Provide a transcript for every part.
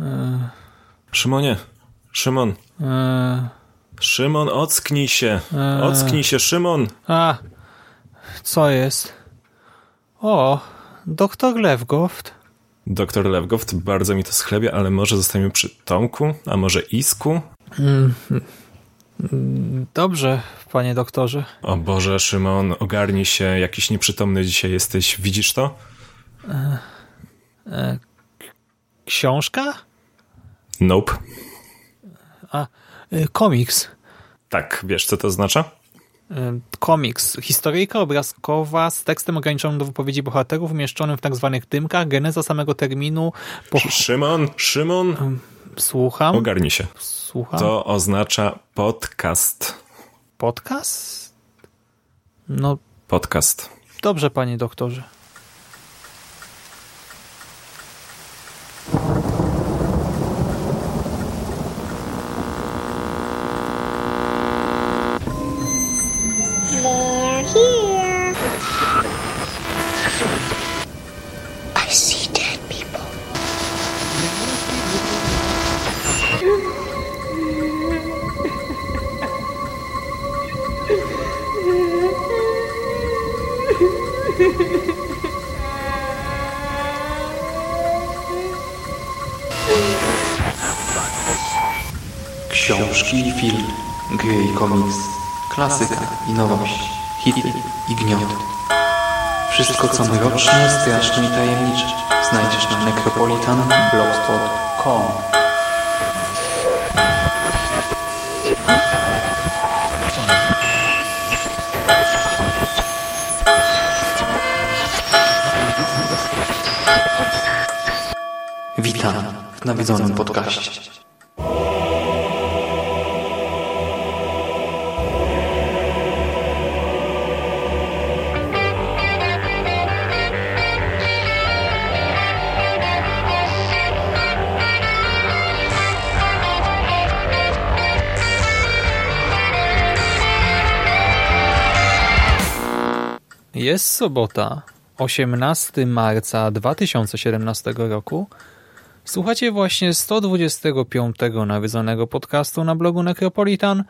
E... Szymonie, Szymon. E... Szymon, ocknij się. E... Ocknij się, Szymon. A, co jest? O, doktor Lewgoft. Doktor Lewgoft, bardzo mi to schlebia, ale może zostaniemy przy Tomku, a może Isku? Mm, dobrze, panie doktorze. O Boże, Szymon, ogarnij się, jakiś nieprzytomny dzisiaj jesteś. Widzisz to? E, e, książka? Nope. A, e, komiks. Tak, wiesz co to oznacza? komiks, historyjka obrazkowa z tekstem ograniczonym do wypowiedzi bohaterów umieszczonym w tak zwanych dymkach, geneza samego terminu... Po... Szymon, Szymon? Słucham. Ogarnij się. Słucham. To oznacza podcast. Podcast? No... Podcast. Dobrze, panie doktorze. Straszne i tajemnicze znajdziesz na necropolitanblogspot.com Witam w nawiedzonym podcaście. Jest sobota, 18 marca 2017 roku. Słuchacie właśnie 125 nawiedzonego podcastu na blogu Necropolitan,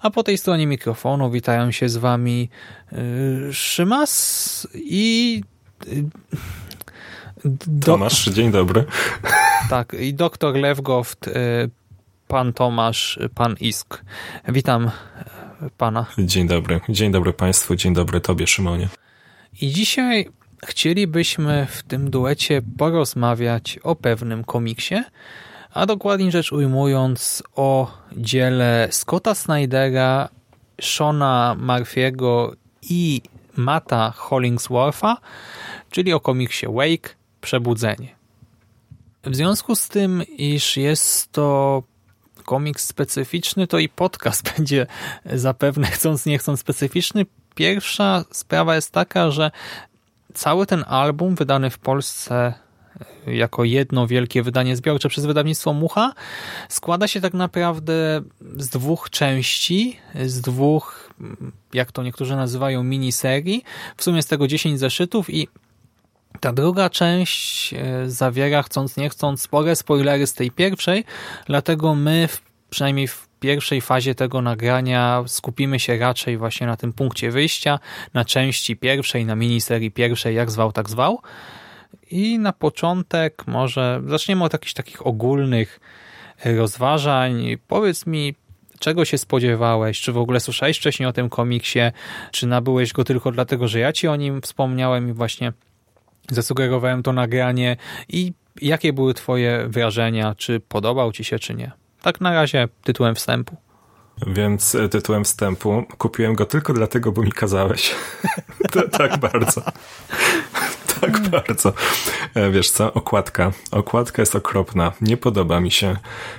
a po tej stronie mikrofonu witają się z wami yy, Szymas i... Yy, do... Tomasz, dzień dobry. Tak, i doktor Lewgoft, yy, pan Tomasz, pan Isk. Witam pana. Dzień dobry. Dzień dobry państwu, dzień dobry tobie, Szymonie. I dzisiaj chcielibyśmy w tym duecie porozmawiać o pewnym komiksie, a dokładniej rzecz ujmując o dziele Scotta Snydera, Shona Murphy'ego i Mata Hollingswortha, czyli o komiksie Wake Przebudzenie. W związku z tym, iż jest to komiks specyficzny, to i podcast będzie zapewne chcąc nie chcąc specyficzny. Pierwsza sprawa jest taka, że cały ten album wydany w Polsce e, jako jedno wielkie wydanie zbiorcze przez wydawnictwo Mucha składa się tak naprawdę z dwóch części, z dwóch, jak to niektórzy nazywają, miniserii. W sumie z tego 10 zeszytów i ta druga część e, zawiera, chcąc nie chcąc, spore spoilery z tej pierwszej, dlatego my, przynajmniej w pierwszej fazie tego nagrania skupimy się raczej właśnie na tym punkcie wyjścia, na części pierwszej, na miniserii pierwszej, jak zwał, tak zwał. I na początek może zaczniemy od jakichś takich ogólnych rozważań. Powiedz mi, czego się spodziewałeś? Czy w ogóle słyszałeś wcześniej o tym komiksie? Czy nabyłeś go tylko dlatego, że ja ci o nim wspomniałem i właśnie zasugerowałem to nagranie? I jakie były twoje wrażenia? Czy podobał ci się, czy nie? Tak na razie tytułem wstępu. Więc e, tytułem wstępu kupiłem go tylko dlatego, bo mi kazałeś. tak bardzo. Tak bardzo. E, wiesz co, okładka. Okładka jest okropna. Nie podoba mi się.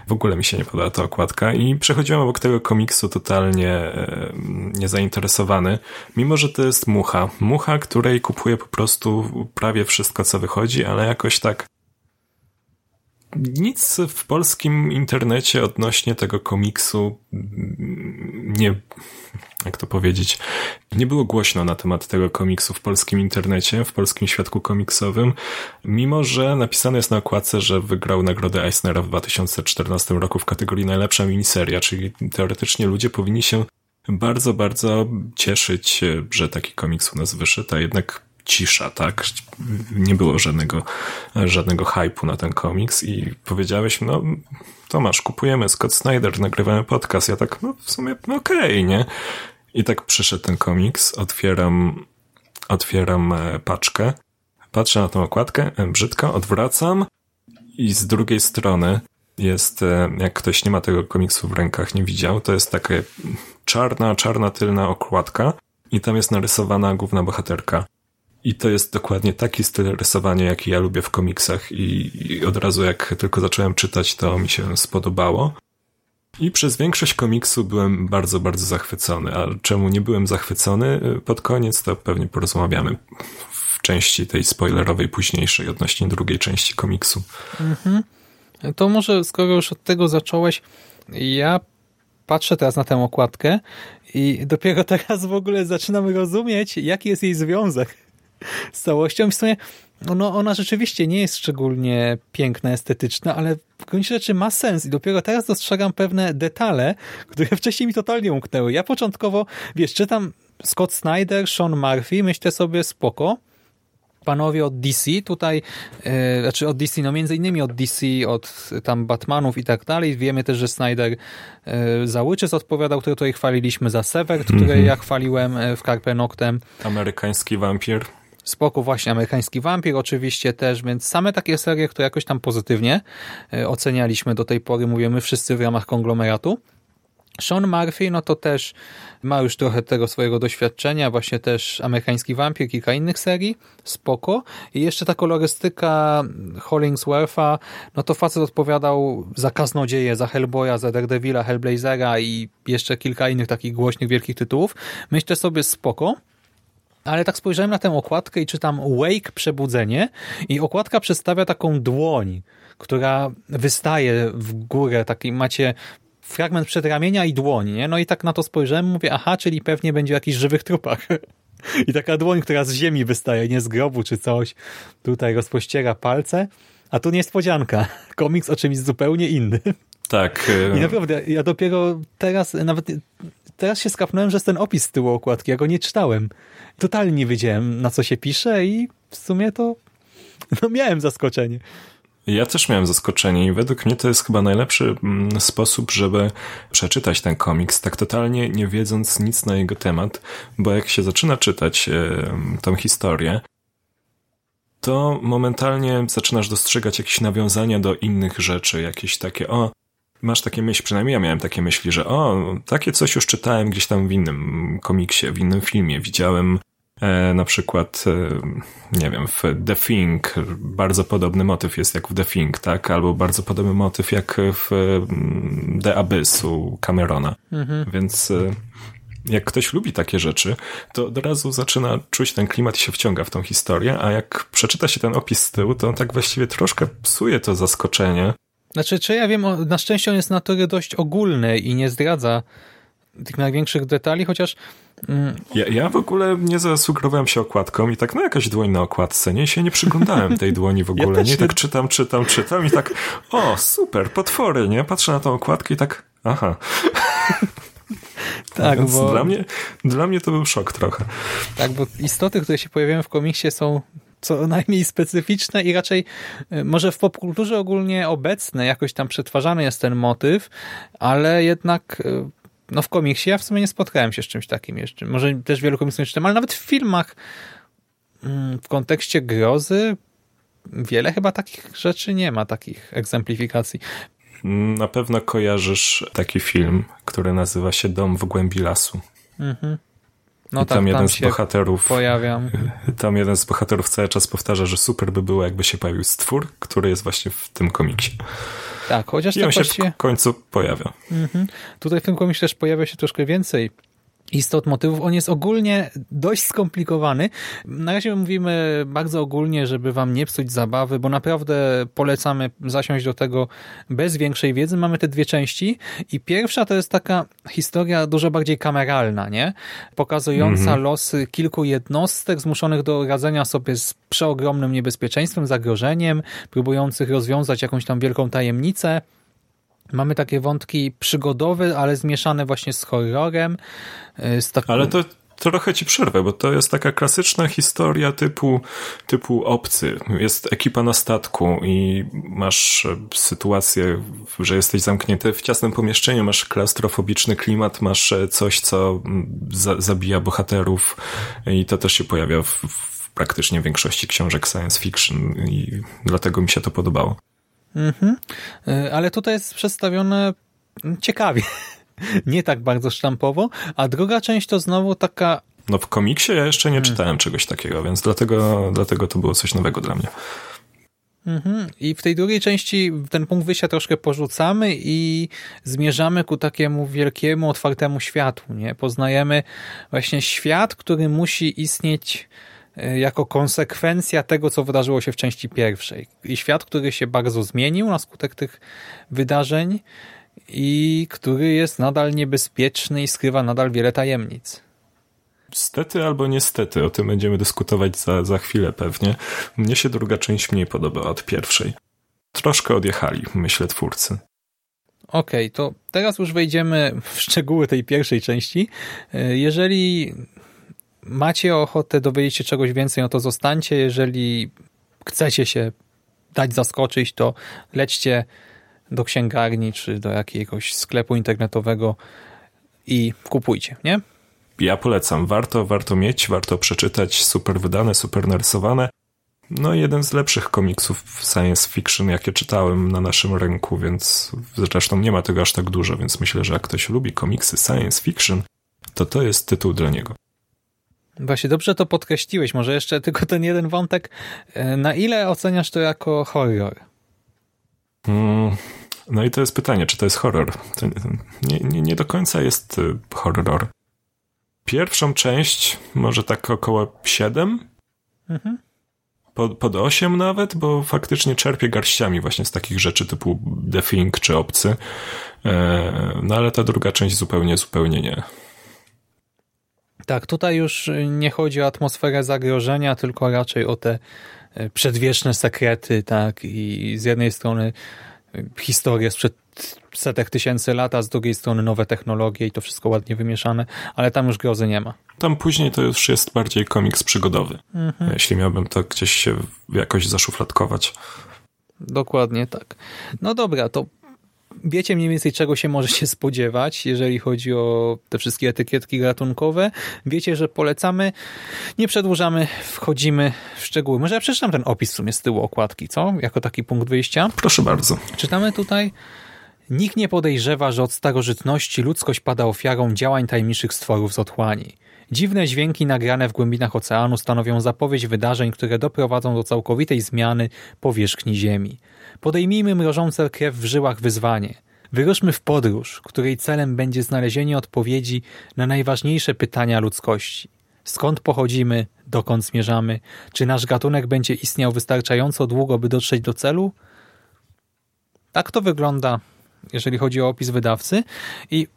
W ogóle mi się nie podoba ta okładka i przechodziłem obok tego komiksu totalnie e, niezainteresowany, mimo że to jest mucha. Mucha, której kupuję po prostu prawie wszystko, co wychodzi, ale jakoś tak nic w polskim internecie odnośnie tego komiksu nie, jak to powiedzieć, nie było głośno na temat tego komiksu w polskim internecie, w polskim świadku komiksowym, mimo że napisane jest na okładce, że wygrał nagrodę Eisnera w 2014 roku w kategorii najlepsza miniseria, czyli teoretycznie ludzie powinni się bardzo, bardzo cieszyć, że taki komiks u nas wyszedł, a jednak cisza, tak? Nie było żadnego, żadnego hypu na ten komiks i powiedziałeś, no Tomasz, kupujemy Scott Snyder, nagrywamy podcast. Ja tak, no w sumie no okej, okay, nie? I tak przyszedł ten komiks, otwieram, otwieram e, paczkę, patrzę na tą okładkę, e, brzydko, odwracam i z drugiej strony jest, e, jak ktoś nie ma tego komiksu w rękach, nie widział, to jest taka czarna, czarna tylna okładka i tam jest narysowana główna bohaterka. I to jest dokładnie taki styl rysowania, jaki ja lubię w komiksach i, i od razu jak tylko zacząłem czytać, to mi się spodobało. I przez większość komiksu byłem bardzo, bardzo zachwycony. A czemu nie byłem zachwycony pod koniec, to pewnie porozmawiamy w części tej spoilerowej późniejszej odnośnie drugiej części komiksu. Mhm. To może, skoro już od tego zacząłeś, ja patrzę teraz na tę okładkę i dopiero teraz w ogóle zaczynam rozumieć, jaki jest jej związek z całością. W sumie no, ona rzeczywiście nie jest szczególnie piękna, estetyczna, ale w gruncie rzeczy ma sens i dopiero teraz dostrzegam pewne detale, które wcześniej mi totalnie umknęły. Ja początkowo, wiesz, czytam Scott Snyder, Sean Murphy, myślę sobie spoko, panowie od DC, tutaj, yy, znaczy od DC, no między innymi od DC, od tam Batmanów i tak dalej. Wiemy też, że Snyder yy, za Witches odpowiadał, który tutaj chwaliliśmy za Sever, który mm -hmm. ja chwaliłem e, w Carpe Noctem. Amerykański wampir. Spoko właśnie, amerykański wampir oczywiście też, więc same takie serie, które jakoś tam pozytywnie ocenialiśmy do tej pory, mówimy wszyscy w ramach konglomeratu. Sean Murphy, no to też ma już trochę tego swojego doświadczenia, właśnie też Amerykański Wampir, kilka innych serii, spoko. I jeszcze ta kolorystyka Hollingswortha, no to facet odpowiadał za Kaznodzieje, za Hellboya, za Daredevila, Hellblazera i jeszcze kilka innych takich głośnych, wielkich tytułów. Myślę sobie spoko. Ale tak spojrzałem na tę okładkę i czytam Wake Przebudzenie i okładka przedstawia taką dłoń, która wystaje w górę, taki macie fragment przedramienia i dłoni, nie? No i tak na to spojrzałem, mówię, aha, czyli pewnie będzie o jakichś żywych trupach. I taka dłoń, która z ziemi wystaje, nie z grobu czy coś, tutaj rozpościera palce, a tu niespodzianka. Komiks o czymś zupełnie innym. Tak. I naprawdę, ja dopiero teraz, nawet teraz się skapnąłem, że jest ten opis z tyłu okładki, ja go nie czytałem. Totalnie nie wiedziałem, na co się pisze i w sumie to no miałem zaskoczenie. Ja też miałem zaskoczenie i według mnie to jest chyba najlepszy mm, sposób, żeby przeczytać ten komiks, tak totalnie nie wiedząc nic na jego temat, bo jak się zaczyna czytać tą historię, to momentalnie zaczynasz dostrzegać jakieś nawiązania do innych rzeczy, jakieś takie, o, masz takie myśli, przynajmniej ja miałem takie myśli, że o, takie coś już czytałem gdzieś tam w innym komiksie, w innym filmie, widziałem E, na przykład, e, nie wiem, w The Thing bardzo podobny motyw jest jak w The Thing, tak? Albo bardzo podobny motyw jak w mm, The Abyss u Camerona. Mhm. Więc e, jak ktoś lubi takie rzeczy, to od razu zaczyna czuć ten klimat i się wciąga w tą historię, a jak przeczyta się ten opis z tyłu, to on tak właściwie troszkę psuje to zaskoczenie. Znaczy, czy ja wiem, na szczęście on jest natury dość ogólny i nie zdradza tych największych detali, chociaż... Mm, ja, ja w ogóle nie zasugerowałem się okładką i tak, no jakaś dłoń na okładce, nie? się nie przyglądałem tej dłoni w ogóle, ja nie? Tak czytam, czytam, czytam i tak, o, super, potwory, nie? Patrzę na tą okładkę i tak, aha. Tak, Więc bo... Dla mnie, dla mnie to był szok trochę. Tak, bo istoty, które się pojawiają w komiksie są co najmniej specyficzne i raczej e, może w popkulturze ogólnie obecne jakoś tam przetwarzany jest ten motyw, ale jednak e, no w komiksie ja w sumie nie spotkałem się z czymś takim jeszcze. Może też wielu komiksów nie czytam, ale nawet w filmach mm, w kontekście grozy wiele chyba takich rzeczy nie ma, takich egzemplifikacji. Na pewno kojarzysz taki film, który nazywa się Dom w głębi lasu. Mhm. No I tam tak, jeden tam z bohaterów pojawiam. Tam jeden z bohaterów cały czas powtarza, że super by było, jakby się pojawił stwór, który jest właśnie w tym komiksie. Tak, chociaż I on tak się właściwie... w końcu pojawia. Mhm. Tutaj w tym komiksie też pojawia się troszkę więcej istot motywów. On jest ogólnie dość skomplikowany. Na razie mówimy bardzo ogólnie, żeby wam nie psuć zabawy, bo naprawdę polecamy zasiąść do tego bez większej wiedzy. Mamy te dwie części i pierwsza to jest taka historia dużo bardziej kameralna, nie? Pokazująca mhm. losy kilku jednostek zmuszonych do radzenia sobie z przeogromnym niebezpieczeństwem, zagrożeniem, próbujących rozwiązać jakąś tam wielką tajemnicę Mamy takie wątki przygodowe, ale zmieszane właśnie z horrorem. Y, z taką... Ale to trochę ci przerwę, bo to jest taka klasyczna historia typu, typu obcy. Jest ekipa na statku i masz sytuację, że jesteś zamknięty w ciasnym pomieszczeniu, masz klaustrofobiczny klimat, masz coś, co za, zabija bohaterów i to też się pojawia w, w praktycznie większości książek science fiction i dlatego mi się to podobało. Mhm. Y, ale tutaj jest przedstawione ciekawie. Nie tak bardzo sztampowo, a druga część to znowu taka no w komiksie ja jeszcze nie hmm. czytałem czegoś takiego, więc dlatego, dlatego to było coś nowego dla mnie. Mhm. I w tej drugiej części ten punkt wyjścia troszkę porzucamy i zmierzamy ku takiemu wielkiemu, otwartemu światu. Nie? Poznajemy właśnie świat, który musi istnieć E, jako konsekwencja tego, co wydarzyło się w części pierwszej. I świat, który się bardzo zmienił na skutek tych wydarzeń i który jest nadal niebezpieczny i skrywa nadal wiele tajemnic. Stety albo niestety, o tym będziemy dyskutować za, za chwilę pewnie. Mnie się druga część mniej podobała od pierwszej. Troszkę odjechali, myślę, twórcy. Okej, okay, to teraz już wejdziemy w szczegóły tej pierwszej części. E, jeżeli macie ochotę dowiedzieć się czegoś więcej, no to zostańcie. Jeżeli chcecie się dać zaskoczyć, to lećcie do księgarni czy do jakiegoś sklepu internetowego i kupujcie, nie? Ja polecam. Warto, warto mieć, warto przeczytać. Super wydane, super narysowane. No jeden z lepszych komiksów science fiction, jakie czytałem na naszym rynku, więc zresztą nie ma tego aż tak dużo, więc myślę, że jak ktoś lubi komiksy science fiction, to to jest tytuł dla niego. Właśnie dobrze to podkreśliłeś. Może jeszcze tylko ten jeden wątek. E, na ile oceniasz to jako horror? Mm, no i to jest pytanie, czy to jest horror? To nie, nie, nie do końca jest y, horror. Pierwszą część może tak około 7. Mhm. Pod, pod 8 nawet, bo faktycznie czerpie garściami właśnie z takich rzeczy typu The Thing czy Obcy. E, no ale ta druga część zupełnie, zupełnie nie. Tak, tutaj już nie chodzi o atmosferę zagrożenia, tylko raczej o te e, przedwieczne sekrety, tak, i z jednej strony e, historię sprzed setek tysięcy lat, a z drugiej strony nowe technologie i to wszystko ładnie wymieszane, ale tam już grozy nie ma. Tam później to już jest bardziej komiks przygodowy, mhm. jeśli miałbym to gdzieś się jakoś zaszufladkować. Dokładnie tak. No dobra, to wiecie mniej więcej czego się może się spodziewać, jeżeli chodzi o te wszystkie etykietki gatunkowe. Wiecie, że polecamy. Nie przedłużamy, wchodzimy w szczegóły. Może ja przeczytam ten opis w sumie z tyłu okładki, co? Jako taki punkt wyjścia. Proszę bardzo. Czytamy tutaj Nikt nie podejrzewa, że od starożytności ludzkość pada ofiarą działań tajemniczych stworów z otchłani. Dziwne dźwięki nagrane w głębinach oceanu stanowią zapowiedź wydarzeń, które doprowadzą do całkowitej zmiany powierzchni Ziemi. Podejmijmy mrożące krew w żyłach wyzwanie. Wyruszmy w podróż, której celem będzie znalezienie odpowiedzi na najważniejsze pytania ludzkości. Skąd pochodzimy, dokąd zmierzamy, czy nasz gatunek będzie istniał wystarczająco długo, by dotrzeć do celu? Tak to wygląda, jeżeli chodzi o opis wydawcy i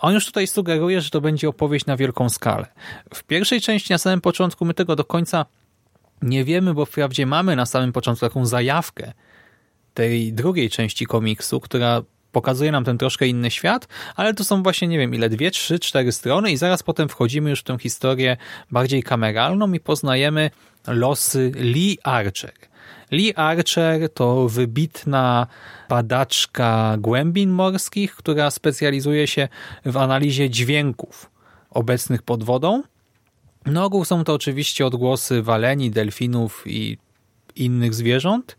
on już tutaj sugeruje, że to będzie opowieść na wielką skalę. W pierwszej części, na samym początku, my tego do końca nie wiemy, bo wprawdzie mamy na samym początku taką zajawkę tej drugiej części komiksu, która pokazuje nam ten troszkę inny świat, ale to są właśnie, nie wiem, ile, dwie, trzy, cztery strony i zaraz potem wchodzimy już w tę historię bardziej kameralną i poznajemy losy Lee Archer. Lee Archer to wybitna badaczka głębin morskich, która specjalizuje się w analizie dźwięków obecnych pod wodą. No ogół są to oczywiście odgłosy waleni, delfinów i innych zwierząt.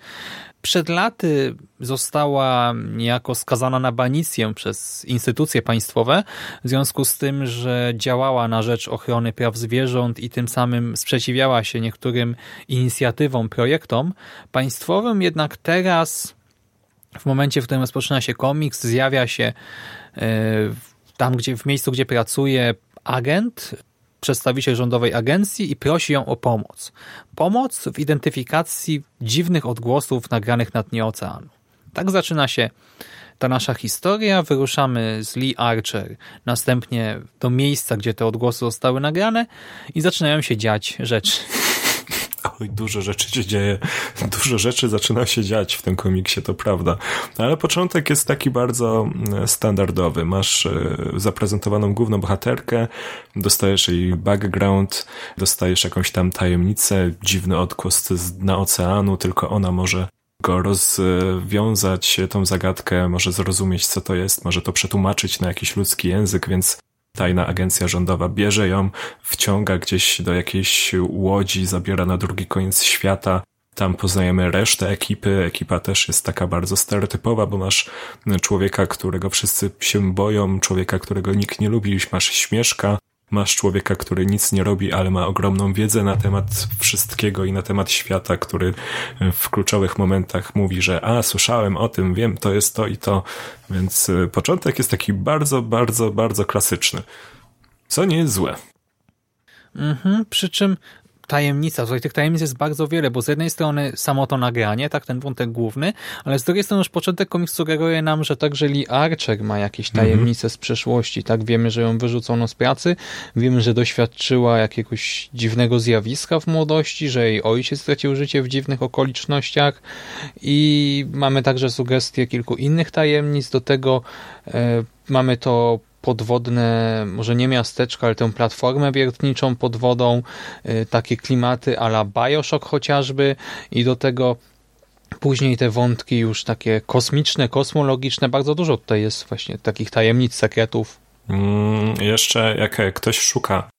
Przed laty została niejako skazana na banicję przez instytucje państwowe w związku z tym, że działała na rzecz ochrony praw zwierząt i tym samym sprzeciwiała się niektórym inicjatywom, projektom państwowym, jednak teraz w momencie, w którym rozpoczyna się komiks, zjawia się e, tam, gdzie w miejscu, gdzie pracuje agent, przedstawiciel rządowej agencji i prosi ją o pomoc. Pomoc w identyfikacji dziwnych odgłosów nagranych na dnie oceanu. Tak zaczyna się ta nasza historia. Wyruszamy z Lee Archer następnie do miejsca, gdzie te odgłosy zostały nagrane i zaczynają się dziać rzeczy. Oj, dużo rzeczy się dzieje, dużo rzeczy zaczyna się dziać w tym komiksie, to prawda. Ale początek jest taki bardzo mm, standardowy. Masz e, zaprezentowaną główną bohaterkę, dostajesz jej background, dostajesz jakąś tam tajemnicę, dziwny odgłos z dna oceanu, tylko ona może go rozwiązać, tą zagadkę, może zrozumieć, co to jest, może to przetłumaczyć na jakiś ludzki język, więc tajna agencja rządowa bierze ją, wciąga gdzieś do jakiejś łodzi, zabiera na drugi koniec świata. Tam poznajemy resztę ekipy. Ekipa też jest taka bardzo stereotypowa, bo masz człowieka, którego wszyscy się boją, człowieka, którego nikt nie lubi, masz śmieszka, Masz człowieka, który nic nie robi, ale ma ogromną wiedzę na temat wszystkiego i na temat świata, który w kluczowych momentach mówi, że a, słyszałem o tym, wiem, to jest to i to. Więc y, początek jest taki bardzo, bardzo, bardzo klasyczny. Co nie jest złe. Mhm, przy czym tajemnica. Tutaj tych tajemnic jest bardzo wiele, bo z jednej strony samo to nagranie, tak, ten wątek główny, ale z drugiej strony już początek komiksu sugeruje nam, że także Lee Archer ma jakieś mhm. tajemnice z przeszłości, tak, wiemy, że ją wyrzucono z pracy, wiemy, że doświadczyła jakiegoś dziwnego zjawiska w młodości, że jej ojciec stracił życie w dziwnych okolicznościach i mamy także sugestie kilku innych tajemnic, do tego e, mamy to podwodne, może nie miasteczko, ale tę platformę wiertniczą pod wodą, y, takie klimaty ala Bioshock chociażby i do tego Później te wątki już takie kosmiczne, kosmologiczne, bardzo dużo tutaj jest właśnie takich tajemnic, sekretów. Mm, jeszcze jak ktoś szuka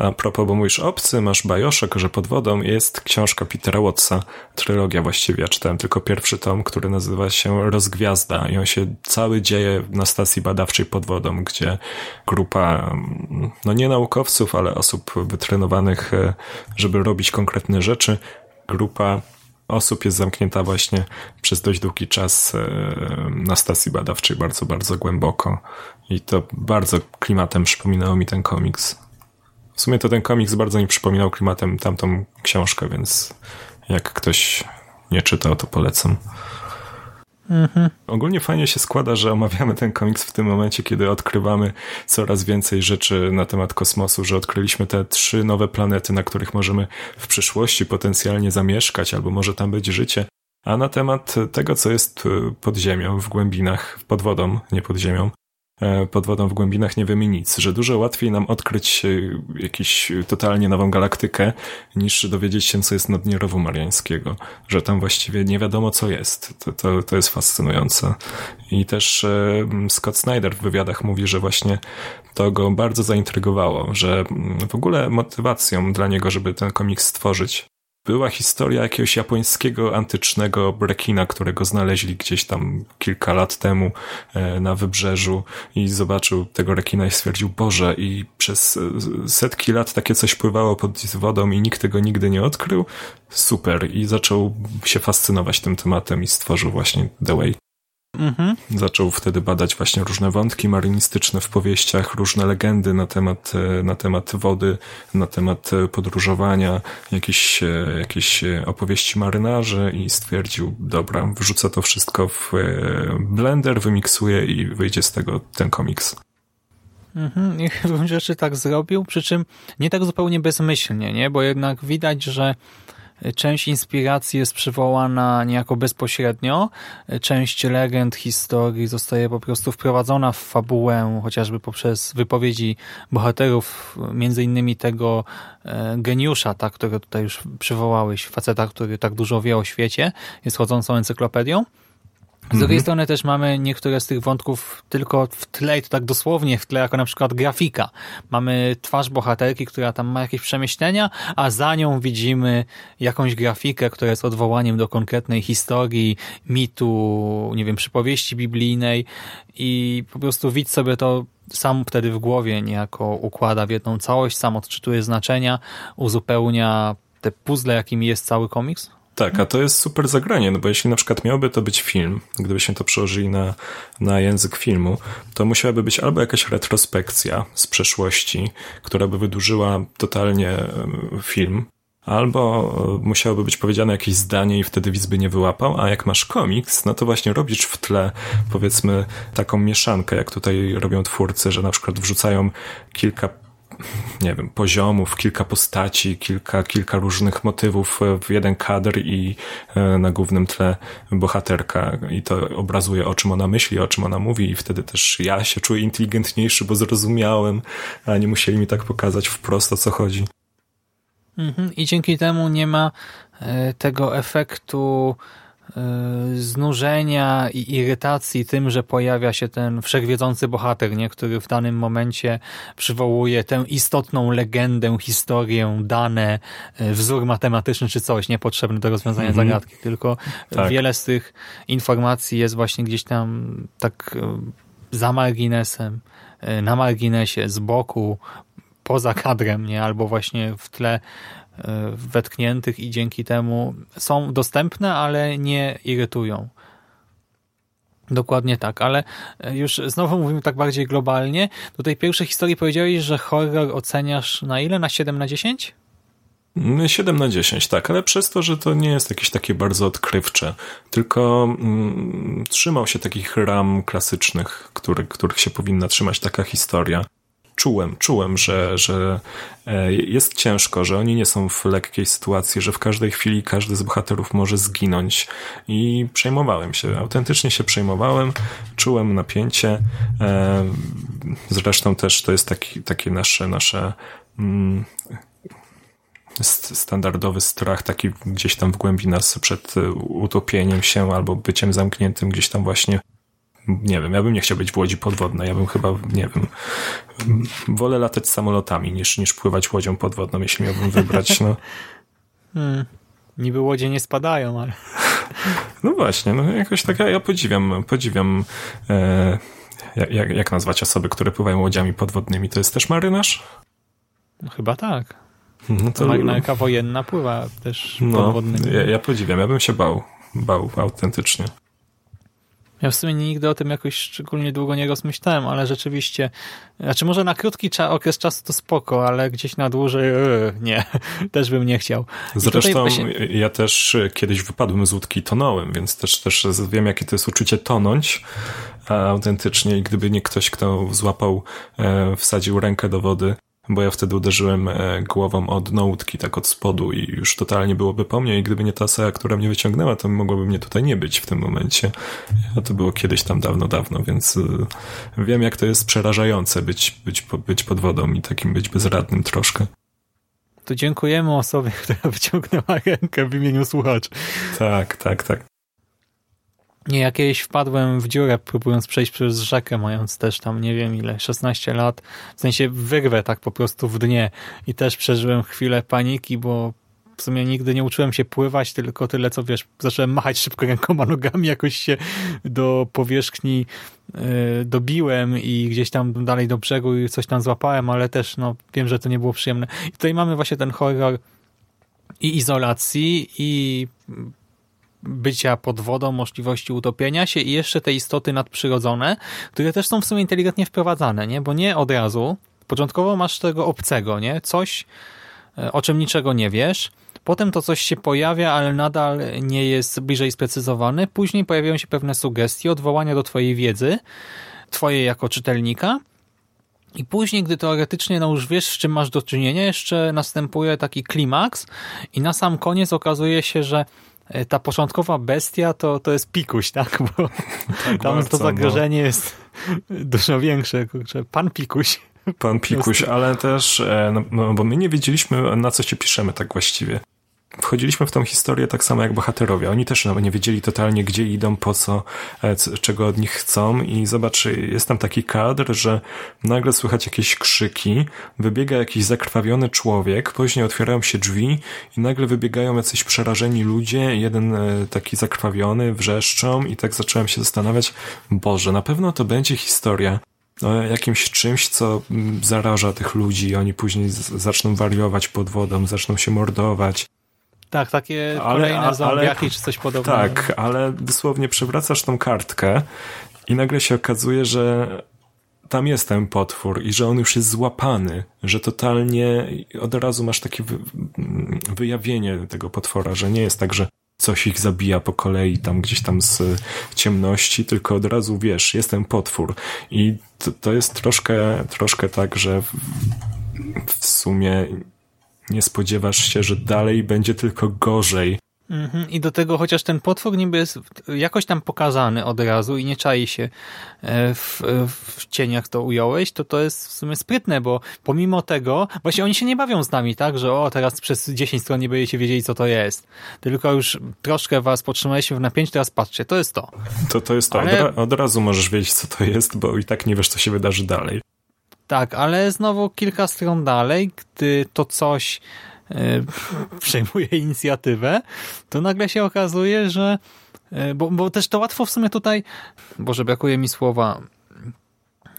a propos, bo mówisz obcy, masz Bioshock, że pod wodą jest książka Petera Wattsa, trylogia właściwie, ja czytałem tylko pierwszy tom, który nazywa się Rozgwiazda i on się cały dzieje na stacji badawczej pod wodą, gdzie grupa, no nie naukowców, ale osób wytrenowanych, e, żeby robić konkretne rzeczy, grupa osób jest zamknięta właśnie przez dość długi czas e, na stacji badawczej, bardzo, bardzo głęboko. I to bardzo klimatem przypominało mi ten komiks. W sumie to ten komiks bardzo mi przypominał klimatem tamtą książkę, więc jak ktoś nie czytał, to polecam. Mhm. Ogólnie fajnie się składa, że omawiamy ten komiks w tym momencie, kiedy odkrywamy coraz więcej rzeczy na temat kosmosu, że odkryliśmy te trzy nowe planety, na których możemy w przyszłości potencjalnie zamieszkać, albo może tam być życie. A na temat tego, co jest pod ziemią, w głębinach, pod wodą, nie pod ziemią, pod wodą w głębinach nie wiemy nic, że dużo łatwiej nam odkryć e, jakąś totalnie nową galaktykę, niż dowiedzieć się, co jest na dnie rowu mariańskiego, że tam właściwie nie wiadomo, co jest. To, to, to jest fascynujące. I też e, Scott Snyder w wywiadach mówi, że właśnie to go bardzo zaintrygowało, że w ogóle motywacją dla niego, żeby ten komiks stworzyć, była historia jakiegoś japońskiego antycznego rekina, którego znaleźli gdzieś tam kilka lat temu e, na wybrzeżu i zobaczył tego rekina i stwierdził, Boże, i przez e, setki lat takie coś pływało pod wodą i nikt tego nigdy nie odkrył. Super. I zaczął się fascynować tym tematem i stworzył właśnie The Way. Mhm. Zaczął wtedy badać właśnie różne wątki marynistyczne w powieściach, różne legendy na temat, e, na temat wody, na temat e, podróżowania, jakieś, e, jakieś opowieści marynarzy i stwierdził, dobra, wrzucę to wszystko w blender, wymiksuję i wyjdzie z tego ten komiks. Mhm, i rzeczy tak zrobił, przy czym nie tak zupełnie bezmyślnie, nie? bo jednak widać, że Część inspiracji jest przywołana niejako bezpośrednio, część legend, historii zostaje po prostu wprowadzona w fabułę, chociażby poprzez wypowiedzi bohaterów, między innymi tego e, geniusza, tak, którego tutaj już przywołałeś, faceta, który tak dużo wie o świecie, jest chodzącą encyklopedią. Z drugiej mhm. strony też mamy niektóre z tych wątków tylko w tle i to tak dosłownie w tle, jako na przykład grafika. Mamy twarz bohaterki, która tam ma jakieś przemyślenia, a za nią widzimy jakąś grafikę, która jest odwołaniem do konkretnej historii, mitu, nie wiem, przypowieści biblijnej i po prostu widz sobie to sam wtedy w głowie niejako układa w jedną całość, sam odczytuje znaczenia, uzupełnia te puzzle, jakimi jest cały komiks Tak, a to jest super zagranie, no bo jeśli na przykład miałby to być film, gdybyśmy to przełożyli na, na język filmu, to musiałaby być albo jakaś retrospekcja z przeszłości, która by wydłużyła totalnie film, albo e, musiałoby być powiedziane jakieś zdanie i wtedy widz by nie wyłapał, a jak masz komiks, no to właśnie robisz w tle powiedzmy taką mieszankę, jak tutaj robią twórcy, że na przykład wrzucają kilka nie wiem, poziomów, kilka postaci, kilka, kilka różnych motywów w jeden kadr i e, na głównym tle bohaterka i to obrazuje o czym ona myśli, o czym ona mówi i wtedy też ja się czuję inteligentniejszy, bo zrozumiałem, a nie musieli mi tak pokazać wprost o co chodzi. Mhm. I dzięki temu nie ma e, tego efektu e, znużenia i irytacji tym, że pojawia się ten wszechwiedzący bohater, nie? który w danym momencie przywołuje tę istotną legendę, historię, dane, e, wzór matematyczny czy coś niepotrzebne do rozwiązania mhm. zagadki, tylko tak. wiele z tych informacji jest właśnie gdzieś tam tak za marginesem, na marginesie, z boku, poza kadrem, nie? albo właśnie w tle e, wetkniętych i dzięki temu są dostępne, ale nie irytują. Dokładnie tak, ale e, już znowu mówimy tak bardziej globalnie. Do tej pierwszej historii powiedziałeś, że horror oceniasz na ile? Na 7 na 10? 7 na 10, tak, ale przez to, że to nie jest jakieś takie bardzo odkrywcze, tylko mm, trzymał się takich ram klasycznych, który, których się powinna trzymać taka historia czułem, czułem, że, że e, jest ciężko, że oni nie są w lekkiej sytuacji, że w każdej chwili każdy z bohaterów może zginąć. I przejmowałem się, autentycznie się przejmowałem, czułem napięcie, e, zresztą też to jest taki, takie nasze, nasze mm, standardowy strach, taki gdzieś tam w głębi nas przed utopieniem się albo byciem zamkniętym gdzieś tam właśnie nie wiem, ja bym nie chciał być w łodzi podwodnej, ja bym chyba, nie wiem, wolę latać samolotami niż, niż pływać łodzią podwodną, jeśli miałbym wybrać, no. Hmm. Niby łodzie nie spadają, ale... No właśnie, no jakoś tak, ja, ja podziwiam, podziwiam e, jak, jak nazwać osoby, które pływają łodziami podwodnymi, to jest też marynarz? No chyba tak. No to marynarka wojenna pływa też no, podwodnymi. Ja, ja podziwiam, ja bym się bał, bał autentycznie. Ja w sumie nigdy o tym jakoś szczególnie długo nie rozmyślałem, ale rzeczywiście, znaczy może na krótki okres czasu to spoko, ale gdzieś na dłużej yy, nie, też bym nie chciał. I Zresztą właśnie... ja też kiedyś wypadłem z łódki i tonąłem, więc też, też wiem, jakie to jest uczucie tonąć autentycznie i gdyby nie ktoś, kto złapał, e, wsadził rękę do wody, bo ja wtedy uderzyłem e, głową od nołutki, tak od spodu i już totalnie byłoby po mnie i gdyby nie ta Sea, która mnie wyciągnęła, to mogłoby mnie tutaj nie być w tym momencie. A to było kiedyś tam dawno, dawno, więc e, wiem jak to jest przerażające być, być, być pod wodą i takim być bezradnym troszkę. To dziękujemy osobie, która wyciągnęła rękę w imieniu słuchaczy. Tak, tak, tak. Nie, jakieś wpadłem w dziurę, próbując przejść przez rzekę, mając też tam, nie wiem ile, 16 lat. W sensie wyrwę tak po prostu w dnie i też przeżyłem chwilę paniki, bo w sumie nigdy nie uczyłem się pływać, tylko tyle, co wiesz, zacząłem machać szybko rękoma, nogami, jakoś się do powierzchni yy, dobiłem i gdzieś tam dalej do brzegu i coś tam złapałem, ale też no wiem, że to nie było przyjemne. I tutaj mamy właśnie ten horror i izolacji i bycia pod wodą, możliwości utopienia się i jeszcze te istoty nadprzyrodzone, które też są w sumie inteligentnie wprowadzane, nie? Bo nie od razu. Początkowo masz tego obcego, nie? Coś, e, o czym niczego nie wiesz. Potem to coś się pojawia, ale nadal nie jest bliżej sprecyzowane. Później pojawiają się pewne sugestie, odwołania do twojej wiedzy, twojej jako czytelnika. I później, gdy teoretycznie no już wiesz, z czym masz do czynienia, jeszcze następuje taki klimaks i na sam koniec okazuje się, że ta początkowa bestia to, to jest pikuś, tak? Bo tak tam bardzo, to zagrożenie no. jest dużo większe. Kurczę, pan pikuś. Pan pikuś, ale też, e, no, no, bo my nie wiedzieliśmy, na co się piszemy tak właściwie wchodziliśmy w tą historię tak samo jak bohaterowie. Oni też no, nie wiedzieli totalnie, gdzie idą, po co, e, czego od nich chcą i zobacz, jest tam taki kadr, że nagle słychać jakieś krzyki, wybiega jakiś zakrwawiony człowiek, później otwierają się drzwi i nagle wybiegają jacyś przerażeni ludzie, jeden e, taki zakrwawiony, wrzeszczą i tak zacząłem się zastanawiać, Boże, na pewno to będzie historia jakimś czymś, co mm, zaraża tych ludzi. Oni później zaczną wariować pod wodą, zaczną się mordować Tak, takie ale, kolejne zombiaki czy coś podobnego. Tak, ale dosłownie przewracasz tą kartkę i nagle się okazuje, że tam jest ten potwór i że on już jest złapany, że totalnie od razu masz takie wyjawienie tego potwora, że nie jest tak, że coś ich zabija po kolei tam gdzieś tam z ciemności, tylko od razu wiesz, jest ten potwór i to, to jest troszkę, troszkę tak, że w sumie nie spodziewasz się, że dalej będzie tylko gorzej. Mhm. I do tego, chociaż ten potwór niby jest jakoś tam pokazany od razu i nie czai się e, w, w cieniach to ująłeś, to to jest w sumie sprytne, bo pomimo tego, właśnie oni się nie bawią z nami, tak, że o, teraz przez 10 stron nie będziecie wiedzieli, co to jest. Tylko już troszkę was podtrzymaliśmy w napięciu, teraz patrzcie, to jest to. To, to jest to. Ale... Od, od razu możesz wiedzieć, co to jest, bo i tak nie wiesz, co się wydarzy dalej. Tak, ale znowu kilka stron dalej, gdy to coś e, przejmuje inicjatywę, to nagle się okazuje, że e, bo, bo też to łatwo w sumie tutaj, boże brakuje mi słowa,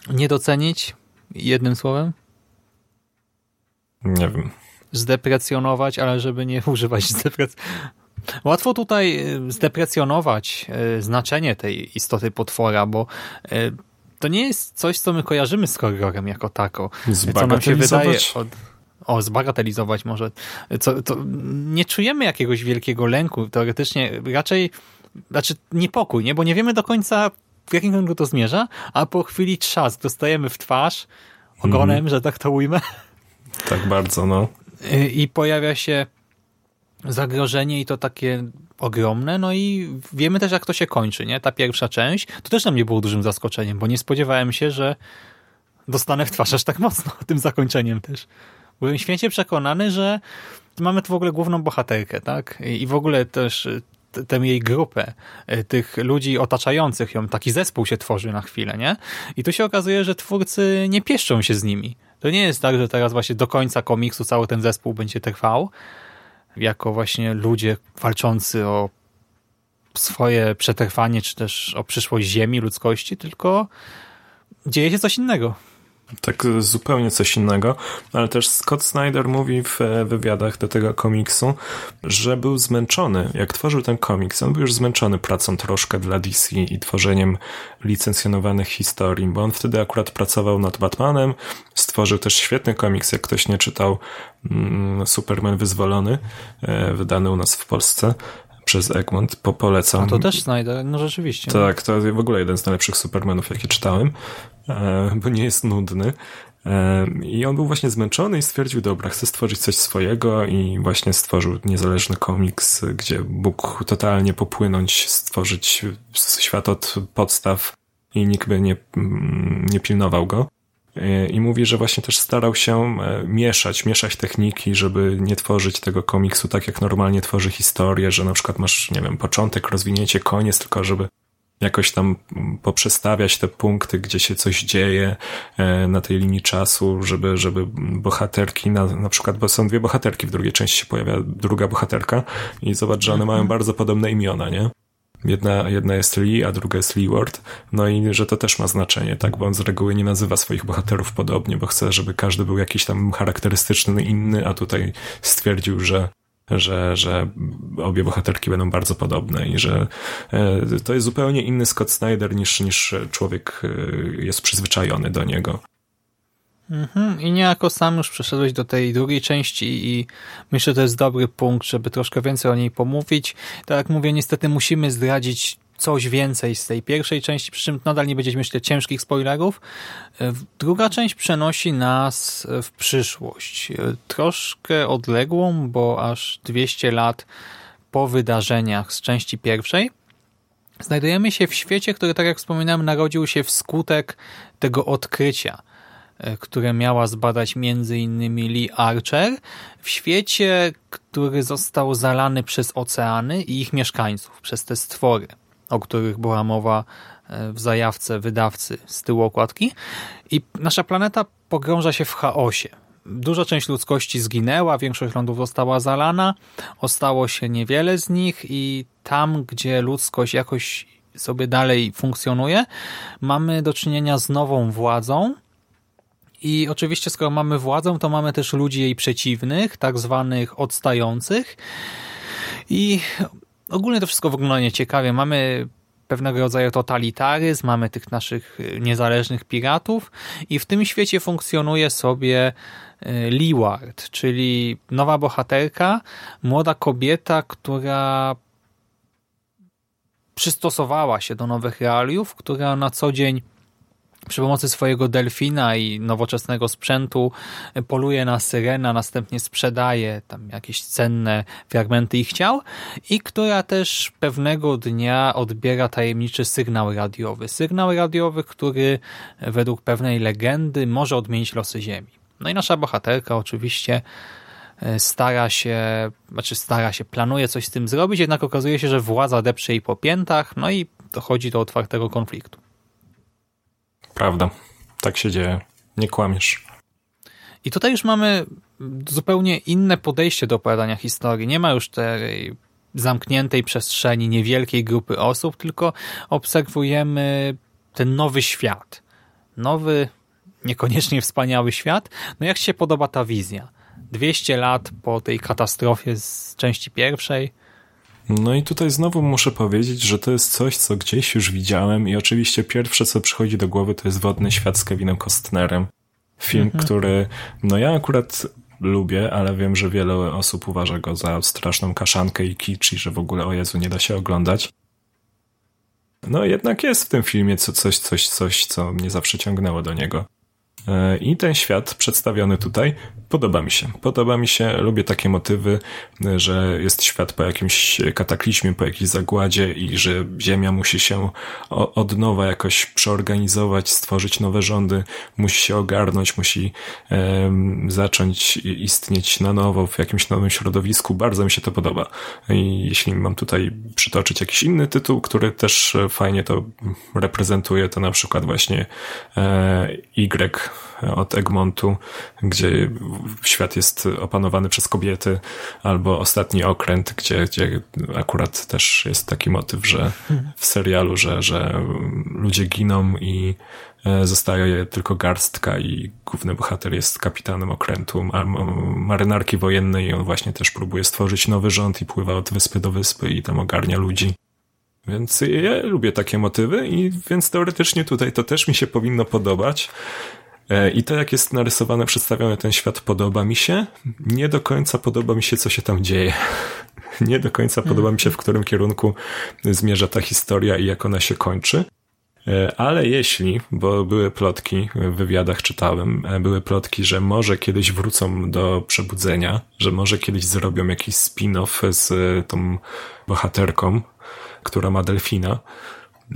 nie docenić jednym słowem? Nie wiem. Zdeprecjonować, ale żeby nie używać zdeprecjonować. Łatwo tutaj e, zdeprecjonować znaczenie tej istoty potwora, bo to nie jest coś, co my kojarzymy z horrorem jako tako. Co nam się wydaje od... O, zbagatelizować może. Co, to nie czujemy jakiegoś wielkiego lęku. Teoretycznie raczej, znaczy niepokój, nie? Bo nie wiemy do końca, w jakim kierunku to zmierza, a po chwili trzask dostajemy w twarz ogonem, mm. że tak to ujmę. Tak bardzo, no. I pojawia się zagrożenie i to takie ogromne, no i wiemy też jak to się kończy, nie? Ta pierwsza część, to też nam nie było dużym zaskoczeniem, bo nie spodziewałem się, że dostanę w twarz aż tak mocno tym zakończeniem też. Byłem święcie przekonany, że mamy tu w ogóle główną bohaterkę, tak? I w ogóle też tę jej grupę, e, tych ludzi otaczających ją, taki zespół się tworzy na chwilę, nie? I tu się okazuje, że twórcy nie pieszczą się z nimi. To nie jest tak, że teraz właśnie do końca komiksu cały ten zespół będzie trwał, jako właśnie ludzie walczący o swoje przetrwanie, czy też o przyszłość Ziemi, ludzkości, tylko dzieje się coś innego. Tak zupełnie coś innego, ale też Scott Snyder mówi w wywiadach do tego komiksu, że był zmęczony. Jak tworzył ten komiks, on był już zmęczony pracą troszkę dla DC i tworzeniem licencjonowanych historii, bo on wtedy akurat pracował nad Batmanem, stworzył też świetny komiks, jak ktoś nie czytał mm, Superman Wyzwolony, e, wydany u nas w Polsce przez Egmont, po, polecam. A to też Snyder, no rzeczywiście. Tak, to w ogóle jeden z najlepszych Supermanów, jakie czytałem. E, bo nie jest nudny. E, I on był właśnie zmęczony i stwierdził, dobra, chcę stworzyć coś swojego i właśnie stworzył niezależny komiks, gdzie mógł totalnie popłynąć, stworzyć świat od podstaw i nikt by nie, nie pilnował go. E, I mówi, że właśnie też starał się mieszać, mieszać techniki, żeby nie tworzyć tego komiksu tak, jak normalnie tworzy historię, że na przykład masz, nie wiem, początek, rozwinięcie, koniec, tylko żeby jakoś tam poprzestawiać te punkty, gdzie się coś dzieje e, na tej linii czasu, żeby, żeby bohaterki, na, na przykład, bo są dwie bohaterki, w drugiej części się pojawia druga bohaterka i zobacz, że one mają mhm. bardzo podobne imiona, nie? Jedna, jedna jest Lee, a druga jest Leeward. No i że to też ma znaczenie, tak? Bo on z reguły nie nazywa swoich bohaterów podobnie, bo chce, żeby każdy był jakiś tam charakterystyczny, inny, a tutaj stwierdził, że że, że obie bohaterki będą bardzo podobne i że e, to jest zupełnie inny Scott Snyder niż, niż człowiek e, jest przyzwyczajony do niego. Mhm. I niejako sam już przeszedłeś do tej drugiej części i myślę, że to jest dobry punkt, żeby troszkę więcej o niej pomówić. Tak jak mówię, niestety musimy zdradzić coś więcej z tej pierwszej części, przy czym nadal nie będziemy myśleć ciężkich spoilerów. E, druga część przenosi nas w przyszłość. E, troszkę odległą, bo aż 200 lat po wydarzeniach z części pierwszej. Znajdujemy się w świecie, który, tak jak wspominałem, narodził się wskutek tego odkrycia, e, które miała zbadać innymi Lee Archer, w świecie, który został zalany przez oceany i ich mieszkańców, przez te stwory o których była mowa e, w zajawce wydawcy z tyłu okładki. I nasza planeta pogrąża się w chaosie. Duża część ludzkości zginęła, większość lądów została zalana, ostało się niewiele z nich i tam, gdzie ludzkość jakoś sobie dalej funkcjonuje, mamy do czynienia z nową władzą, i oczywiście, skoro mamy władzę, to mamy też ludzi jej przeciwnych, tak zwanych odstających. I ogólnie to wszystko wygląda nieciekawie. Mamy pewnego rodzaju totalitaryzm, mamy tych naszych niezależnych piratów i w tym świecie funkcjonuje sobie e, Leeward, czyli nowa bohaterka, młoda kobieta, która przystosowała się do nowych realiów, która na co dzień przy pomocy swojego delfina i nowoczesnego sprzętu poluje na syrena, następnie sprzedaje tam jakieś cenne fragmenty ich ciał i która też pewnego dnia odbiera tajemniczy sygnał radiowy. Sygnał radiowy, który według pewnej legendy może odmienić losy Ziemi. No i nasza bohaterka oczywiście e, stara się, znaczy stara się, planuje coś z tym zrobić, jednak okazuje się, że władza depcze jej po piętach, no i dochodzi do otwartego konfliktu. Prawda. Tak się dzieje. Nie kłamiesz. I tutaj już mamy zupełnie inne podejście do opowiadania historii. Nie ma już tej zamkniętej przestrzeni niewielkiej grupy osób, tylko obserwujemy ten nowy świat. Nowy, niekoniecznie wspaniały świat. No jak się podoba ta wizja? 200 lat po tej katastrofie z części pierwszej, no i tutaj znowu muszę powiedzieć, że to jest coś, co gdzieś już widziałem i oczywiście pierwsze, co przychodzi do głowy, to jest Wodny Świat z Kevinem Costnerem. Film, mhm. który, no ja akurat lubię, ale wiem, że wiele osób uważa go za straszną kaszankę i kicz i że w ogóle o Jezu nie da się oglądać. No jednak jest w tym filmie coś, coś, coś, co mnie zawsze ciągnęło do niego. E, I ten świat przedstawiony tutaj podoba mi się. Podoba mi się, lubię takie motywy, że jest świat po jakimś kataklizmie, po jakiejś zagładzie i że Ziemia musi się od nowa jakoś przeorganizować, stworzyć nowe rządy, musi się ogarnąć, musi zacząć istnieć na nowo w jakimś nowym środowisku. Bardzo mi się to podoba. I jeśli mam tutaj przytoczyć jakiś inny tytuł, który też fajnie to reprezentuje, to na przykład właśnie e, Y od Egmontu, gdzie świat jest opanowany przez kobiety, albo Ostatni Okręt, gdzie, gdzie akurat też jest taki motyw, że w serialu, że, że ludzie giną i e, zostaje tylko garstka i główny bohater jest kapitanem okrętu marynarki wojennej i on właśnie też próbuje stworzyć nowy rząd i pływa od wyspy do wyspy i tam ogarnia ludzi. Więc ja lubię takie motywy i więc teoretycznie tutaj to też mi się powinno podobać. E, I to, jak jest narysowany, przedstawiony ten świat, podoba mi się. Nie do końca podoba mi się, co się tam dzieje. Nie do końca podoba mi się, w którym kierunku zmierza ta historia i jak ona się kończy. E, ale jeśli, bo były plotki, w wywiadach czytałem, e, były plotki, że może kiedyś wrócą do przebudzenia, że może kiedyś zrobią jakiś spin-off z tą bohaterką, która ma delfina,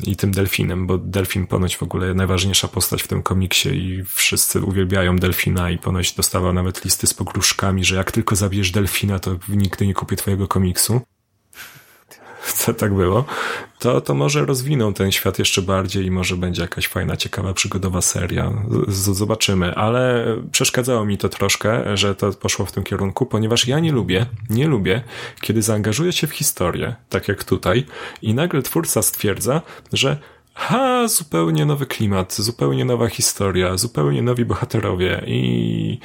i tym delfinem, bo delfin ponoć w ogóle najważniejsza postać w tym komiksie i wszyscy uwielbiają delfina i ponoć dostawał nawet listy z pogróżkami, że jak tylko zabijesz delfina, to nigdy nie kupię twojego komiksu co tak było, to, to może rozwiną ten świat jeszcze bardziej i może będzie jakaś fajna, ciekawa, przygodowa seria. Z zobaczymy, ale przeszkadzało mi to troszkę, że to poszło w tym kierunku, ponieważ ja nie lubię, nie lubię, kiedy zaangażuję się w historię, tak jak tutaj, i nagle twórca stwierdza, że ha, zupełnie nowy klimat, zupełnie nowa historia, zupełnie nowi bohaterowie i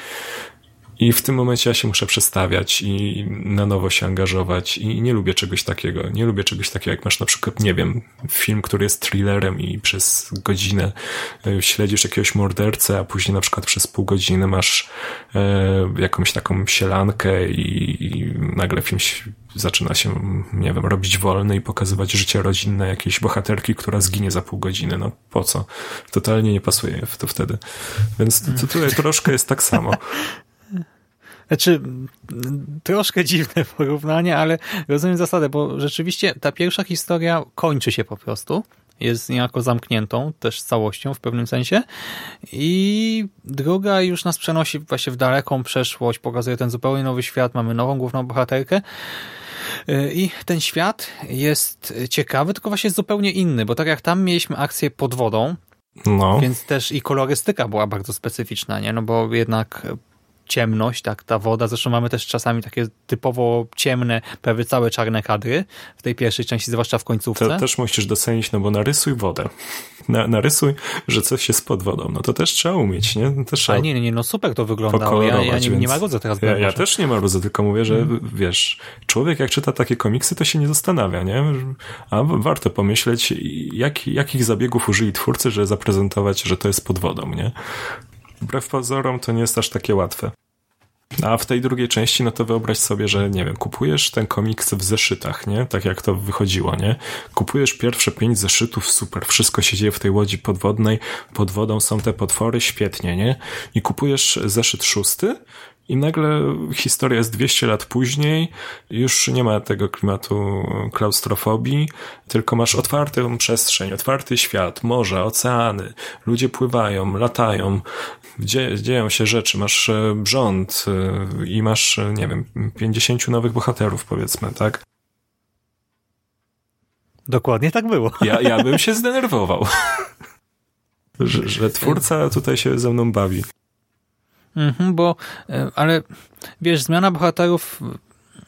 i w tym momencie ja się muszę przestawiać i na nowo się angażować i nie lubię czegoś takiego. Nie lubię czegoś takiego, jak masz na przykład, nie wiem, film, który jest thrillerem i przez godzinę e, śledzisz jakiegoś mordercę, a później na przykład przez pół godziny masz e, jakąś taką sielankę i, i nagle film zaczyna się, nie wiem, robić wolny i pokazywać życie rodzinne jakiejś bohaterki, która zginie za pół godziny. No po co? Totalnie nie pasuje to wtedy. Więc to, to tutaj troszkę jest tak samo. Znaczy, troszkę dziwne porównanie, ale rozumiem zasadę, bo rzeczywiście ta pierwsza historia kończy się po prostu. Jest niejako zamkniętą też całością w pewnym sensie. I druga już nas przenosi właśnie w daleką przeszłość, pokazuje ten zupełnie nowy świat, mamy nową główną bohaterkę. I ten świat jest ciekawy, tylko właśnie jest zupełnie inny, bo tak jak tam mieliśmy akcję pod wodą, no. więc też i kolorystyka była bardzo specyficzna, nie? No bo jednak ciemność, tak, ta woda. Zresztą mamy też czasami takie typowo ciemne, prawie całe czarne kadry w tej pierwszej części, zwłaszcza w końcówce. To też musisz docenić, no bo narysuj wodę. Na, narysuj, że coś jest pod wodą. No to też trzeba umieć, nie? Też Ale nie, nie, no super to wyglądało. Ja, ja nie, nie marudzę teraz. Ja, ja też nie marudzę, tylko mówię, że hmm. wiesz, człowiek jak czyta takie komiksy, to się nie zastanawia, nie? A warto pomyśleć, jak, jakich zabiegów użyli twórcy, żeby zaprezentować, że to jest pod wodą, nie? Wbrew pozorom to nie jest aż takie łatwe. A w tej drugiej części, no to wyobraź sobie, że nie wiem, kupujesz ten komiks w zeszytach, nie? Tak jak to wychodziło, nie? Kupujesz pierwsze pięć zeszytów, super, wszystko się dzieje w tej łodzi podwodnej, pod wodą są te potwory, świetnie, nie? I kupujesz zeszyt szósty i nagle historia jest 200 lat później, już nie ma tego klimatu klaustrofobii, tylko masz otwartą przestrzeń, otwarty świat, morze, oceany, ludzie pływają, latają, dzie dzieją się rzeczy, masz e, brząd e, i masz, e, nie wiem, 50 nowych bohaterów, powiedzmy, tak? Dokładnie tak było. Ja, ja bym się zdenerwował, że, że twórca tutaj się ze mną bawi. Mhm, bo, ale wiesz, zmiana bohaterów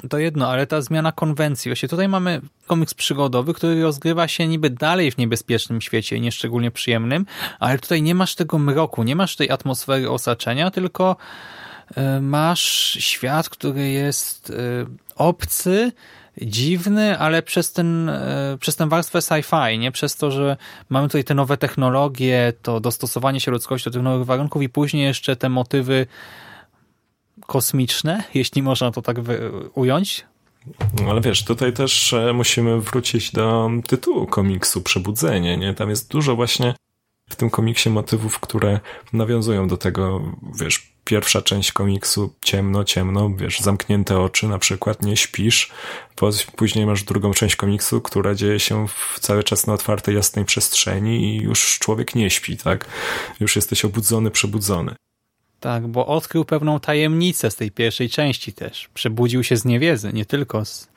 to jedno, ale ta zmiana konwencji. Właśnie tutaj mamy komiks przygodowy, który rozgrywa się niby dalej w niebezpiecznym świecie, nieszczególnie przyjemnym, ale tutaj nie masz tego mroku, nie masz tej atmosfery osaczenia, tylko e, masz świat, który jest e, obcy, dziwny, ale przez, ten, e, przez tę warstwę sci-fi, nie przez to, że mamy tutaj te nowe technologie, to dostosowanie się ludzkości do tych nowych warunków i później jeszcze te motywy kosmiczne, jeśli można to tak ująć. No, ale wiesz, tutaj też e, musimy wrócić do tytułu komiksu Przebudzenie, nie? Tam jest dużo właśnie w tym komiksie motywów, które nawiązują do tego, wiesz, pierwsza część komiksu ciemno, ciemno, wiesz, zamknięte oczy na przykład, nie śpisz. Później masz drugą część komiksu, która dzieje się w cały czas na otwartej, jasnej przestrzeni i już człowiek nie śpi, tak? Już jesteś obudzony, przebudzony. Tak, bo odkrył pewną tajemnicę z tej pierwszej części też. Przebudził się z niewiedzy, nie tylko z,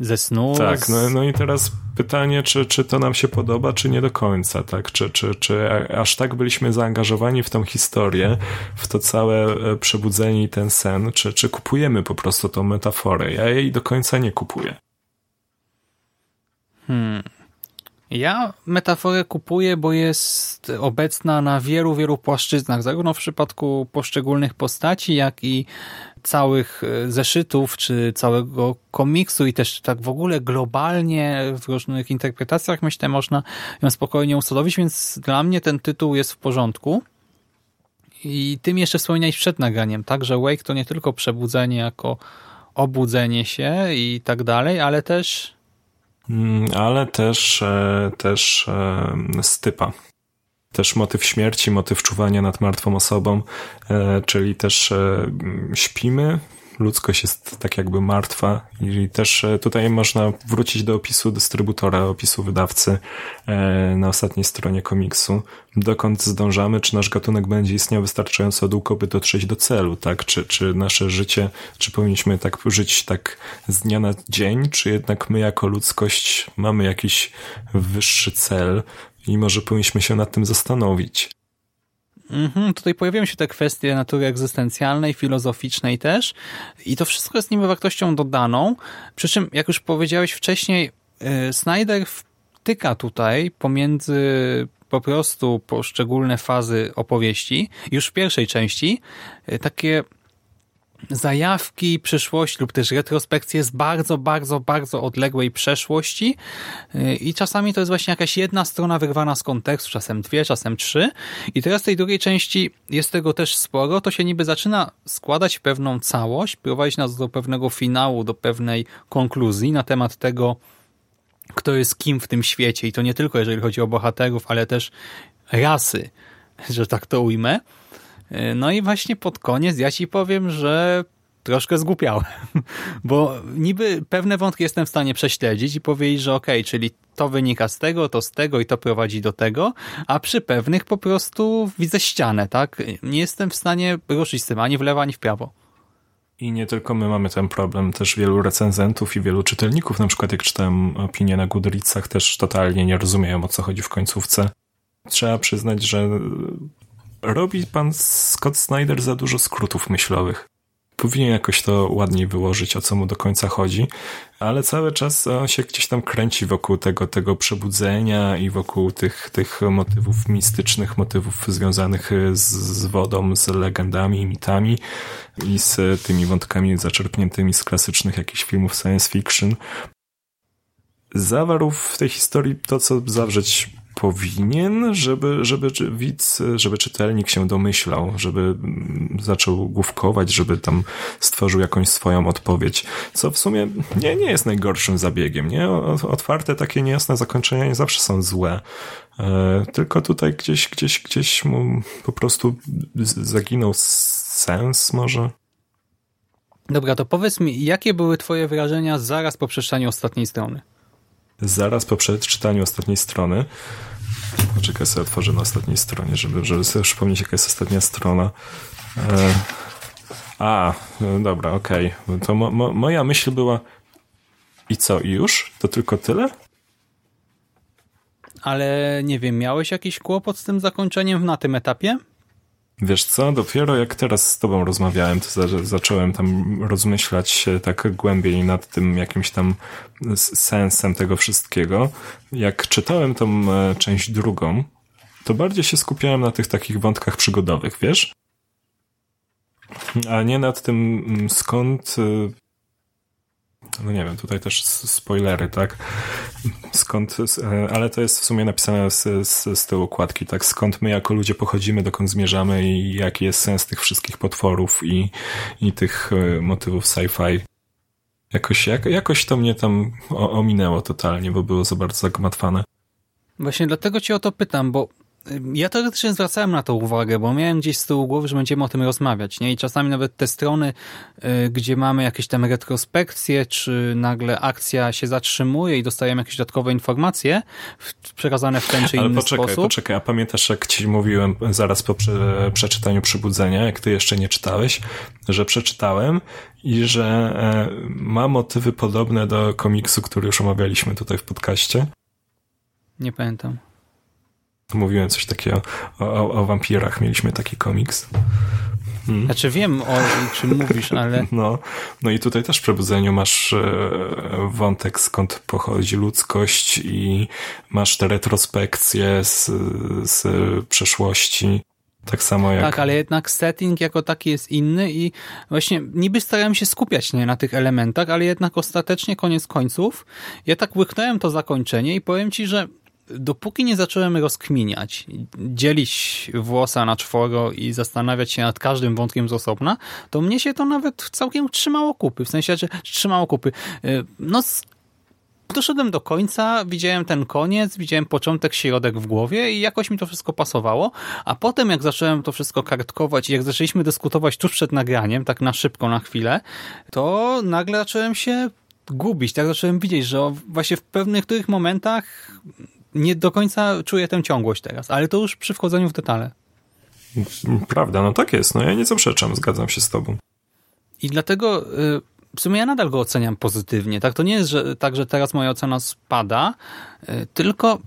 ze snu. Tak, no, no i teraz pytanie, czy, czy to nam się podoba, czy nie do końca, tak? Czy, czy, czy aż tak byliśmy zaangażowani w tą historię, w to całe e, przebudzenie i ten sen, czy, czy kupujemy po prostu tą metaforę? Ja jej do końca nie kupuję. Hmm. Ja metaforę kupuję, bo jest obecna na wielu, wielu płaszczyznach, zarówno w przypadku poszczególnych postaci, jak i całych e, zeszytów, czy całego komiksu i też tak w ogóle globalnie w różnych interpretacjach, myślę, można ją spokojnie usadowić, więc dla mnie ten tytuł jest w porządku. I tym jeszcze wspomniałeś przed nagraniem, tak, że Wake to nie tylko przebudzenie jako obudzenie się i tak dalej, ale też Mm, ale też, e, też e, stypa. Też motyw śmierci, motyw czuwania nad martwą osobą, e, czyli też śpimy, ludzkość jest tak jakby martwa i też e, tutaj można wrócić do opisu dystrybutora, opisu wydawcy e, na ostatniej stronie komiksu. Dokąd zdążamy, czy nasz gatunek będzie istniał wystarczająco długo, by dotrzeć do celu, tak? Czy, czy nasze życie, czy powinniśmy tak żyć tak z dnia na dzień, czy jednak my jako ludzkość mamy jakiś wyższy cel i może powinniśmy się nad tym zastanowić. Mhm, tutaj pojawiają się te kwestie natury egzystencjalnej, filozoficznej też i to wszystko jest niby wartością dodaną, przy czym jak już powiedziałeś wcześniej, y, Snyder wtyka tutaj pomiędzy po prostu poszczególne fazy opowieści, już w pierwszej części, y, takie zajawki przyszłości lub też retrospekcje z bardzo, bardzo, bardzo odległej przeszłości. Y, i czasami to jest właśnie jakaś jedna strona wyrwana z kontekstu, czasem dwie, czasem trzy. I teraz tej drugiej części jest tego też sporo, to się niby zaczyna składać pewną całość, prowadzić nas do pewnego finału, do pewnej konkluzji na temat tego, kto jest kim w tym świecie. I to nie tylko jeżeli chodzi o bohaterów, ale też rasy, że tak to ujmę. No i właśnie pod koniec ja ci powiem, że troszkę zgłupiałem, bo niby pewne wątki jestem w stanie prześledzić i powiedzieć, że okej, okay, czyli to wynika z tego, to z tego i to prowadzi do tego, a przy pewnych po prostu widzę ścianę, tak? Nie jestem w stanie ruszyć z tym ani w lewo, ani w prawo. I nie tylko my mamy ten problem, też wielu recenzentów i wielu czytelników, na przykład jak czytałem opinie na Goodreadsach, też totalnie nie rozumieją o co chodzi w końcówce. Trzeba przyznać, że robi pan Scott Snyder za dużo skrótów myślowych powinien jakoś to ładniej wyłożyć, o co mu do końca chodzi, ale cały czas on się gdzieś tam kręci wokół tego, tego przebudzenia i wokół tych, tych motywów mistycznych, motywów związanych z, z wodą, z legendami, mitami i z tymi wątkami zaczerpniętymi z klasycznych jakichś filmów science fiction. Zawarł w tej historii to, co zawrzeć powinien, żeby, żeby widz, żeby czytelnik się domyślał, żeby mm, zaczął główkować, żeby tam stworzył jakąś swoją odpowiedź, co w sumie nie, nie jest najgorszym zabiegiem, nie? Otwarte takie niejasne zakończenia nie zawsze są złe. E, tylko tutaj gdzieś, gdzieś, gdzieś mu po prostu zaginął sens może. Dobra, to powiedz mi, jakie były twoje wrażenia zaraz po przeczytaniu ostatniej strony? Zaraz po przeczytaniu ostatniej strony Poczekaj sobie otworzę na ostatniej stronie, żeby, żeby sobie przypomnieć, jaka jest ostatnia strona. E... A, no dobra, okej. Okay. To mo, mo, moja myśl była i co, i już? To tylko tyle? Ale nie wiem, miałeś jakiś kłopot z tym zakończeniem na tym etapie? Wiesz co, dopiero jak teraz z tobą rozmawiałem, to za zacząłem tam rozmyślać tak głębiej nad tym jakimś tam sensem tego wszystkiego. Jak czytałem tą e, część drugą, to bardziej się skupiałem na tych takich wątkach przygodowych, wiesz? A nie nad tym, mm, skąd e, no nie wiem, tutaj też spoilery, tak? Skąd, e, ale to jest w sumie napisane z, z, z tyłu układki, tak? Skąd my jako ludzie pochodzimy, dokąd zmierzamy i jaki jest sens tych wszystkich potworów i, i tych e, motywów sci-fi. Jakoś, jak, jakoś to mnie tam ominęło totalnie, bo było za bardzo zagmatwane. Właśnie dlatego cię o to pytam, bo ja teoretycznie zwracałem na to uwagę, bo miałem gdzieś z tyłu głowy, że będziemy o tym rozmawiać, nie? I czasami nawet te strony, y, gdzie mamy jakieś tam retrospekcje, czy nagle akcja się zatrzymuje i dostajemy jakieś dodatkowe informacje przekazane w ten czy Ale inny poczekaj, sposób. poczekaj, a pamiętasz jak ci mówiłem zaraz po prze, przeczytaniu Przybudzenia, jak ty jeszcze nie czytałeś, że przeczytałem i że e, ma motywy podobne do komiksu, który już omawialiśmy tutaj w podcaście? Nie pamiętam. Mówiłem coś takiego o, o, o wampirach. Mieliśmy taki komiks. Hmm. Znaczy wiem o czym mówisz, ale... No, no i tutaj też w Przebudzeniu masz e, wątek skąd pochodzi ludzkość i masz te retrospekcje z, z przeszłości. Tak samo jak... Tak, ale jednak setting jako taki jest inny i właśnie niby starałem się skupiać nie, na tych elementach, ale jednak ostatecznie, koniec końców, ja tak łyknąłem to zakończenie i powiem ci, że dopóki nie zacząłem rozkminiać, dzielić włosa na czworo i zastanawiać się nad każdym wątkiem z osobna, to mnie się to nawet całkiem trzymało kupy. W sensie, że trzymało kupy. Y, no, doszedłem do końca, widziałem ten koniec, widziałem początek, środek w głowie i jakoś mi to wszystko pasowało, a potem jak zacząłem to wszystko kartkować i jak zaczęliśmy dyskutować tuż przed nagraniem, tak na szybko, na chwilę, to nagle zacząłem się gubić, tak zacząłem widzieć, że właśnie w pewnych których momentach nie do końca czuję tę ciągłość teraz, ale to już przy wchodzeniu w detale. Prawda, no tak jest. No ja nie zaprzeczam, zgadzam się z tobą. I dlatego y, w sumie ja nadal go oceniam pozytywnie. Tak, to nie jest że, tak, że teraz moja ocena spada, y, tylko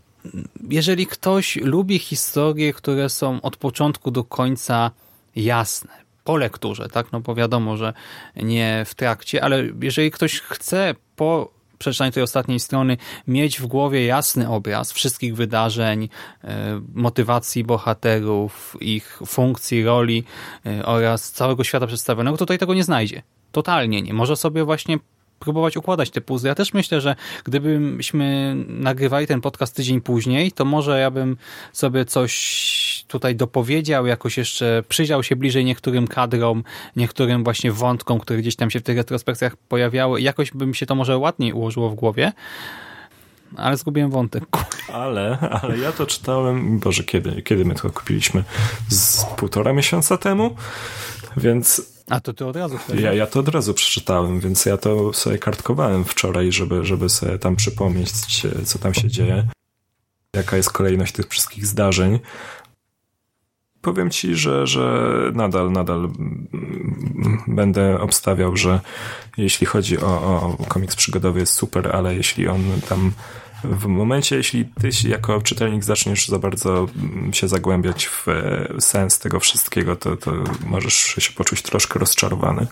jeżeli ktoś lubi historie, które są od początku do końca jasne, po lekturze, tak, no bo wiadomo, że nie w trakcie, ale jeżeli ktoś chce po przeczytaniu tej ostatniej strony mieć w głowie jasny obraz wszystkich wydarzeń, e, motywacji bohaterów, ich funkcji, roli e, oraz całego świata przedstawionego, tutaj tego nie znajdzie. Totalnie nie. Może sobie właśnie próbować układać te puzzle. Ja też myślę, że gdybyśmy nagrywali ten podcast tydzień później, to może ja bym sobie coś tutaj dopowiedział, jakoś jeszcze przyjrzał się bliżej niektórym kadrom, niektórym właśnie wątkom, które gdzieś tam się w tych retrospekcjach pojawiały jakoś by mi się to może ładniej ułożyło w głowie. Ale zgubiłem wątek. Ale, ale ja to czytałem, Boże, kiedy, kiedy my to kupiliśmy? Z półtora miesiąca temu? Więc a to ty od razu ja, ja to od razu przeczytałem, więc ja to sobie kartkowałem wczoraj, żeby, żeby sobie tam przypomnieć, co tam się dzieje. Jaka jest kolejność tych wszystkich zdarzeń. Powiem ci, że, że nadal, nadal będę obstawiał, że jeśli chodzi o, o komiks przygodowy jest super, ale jeśli on tam w momencie, jeśli ty jako czytelnik zaczniesz za bardzo się zagłębiać w e, sens tego wszystkiego, to, to możesz się poczuć troszkę rozczarowany.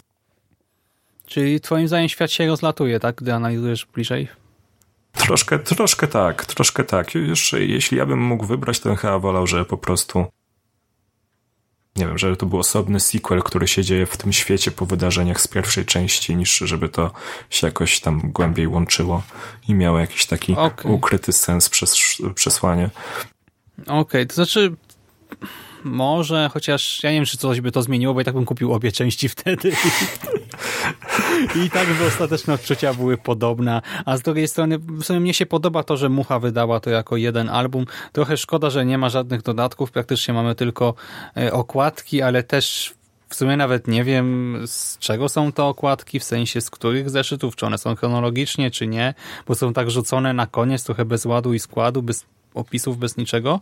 Czyli twoim zdaniem świat się rozlatuje, tak? Gdy analizujesz bliżej? Troszkę, troszkę tak, troszkę tak. Już jeśli ja bym mógł wybrać, to bym chyba wolał, że po prostu nie wiem, żeby to był osobny sequel, który się dzieje w tym świecie po wydarzeniach z pierwszej części, niż żeby to się jakoś tam głębiej łączyło i miało jakiś taki okay. ukryty sens przez przesłanie. Okej, okay, to znaczy może, chociaż ja nie wiem, czy coś by to zmieniło, bo i tak bym kupił obie części wtedy. I tak by ostateczne odczucia były podobne. A z drugiej strony, w sumie mnie się podoba to, że Mucha wydała to jako jeden album. Trochę szkoda, że nie ma żadnych dodatków. Praktycznie mamy tylko e, okładki, ale też w sumie nawet nie wiem, z czego są te okładki, w sensie z których zeszytów, czy one są chronologicznie, czy nie, bo są tak rzucone na koniec, trochę bez ładu i składu, bez opisów, bez niczego.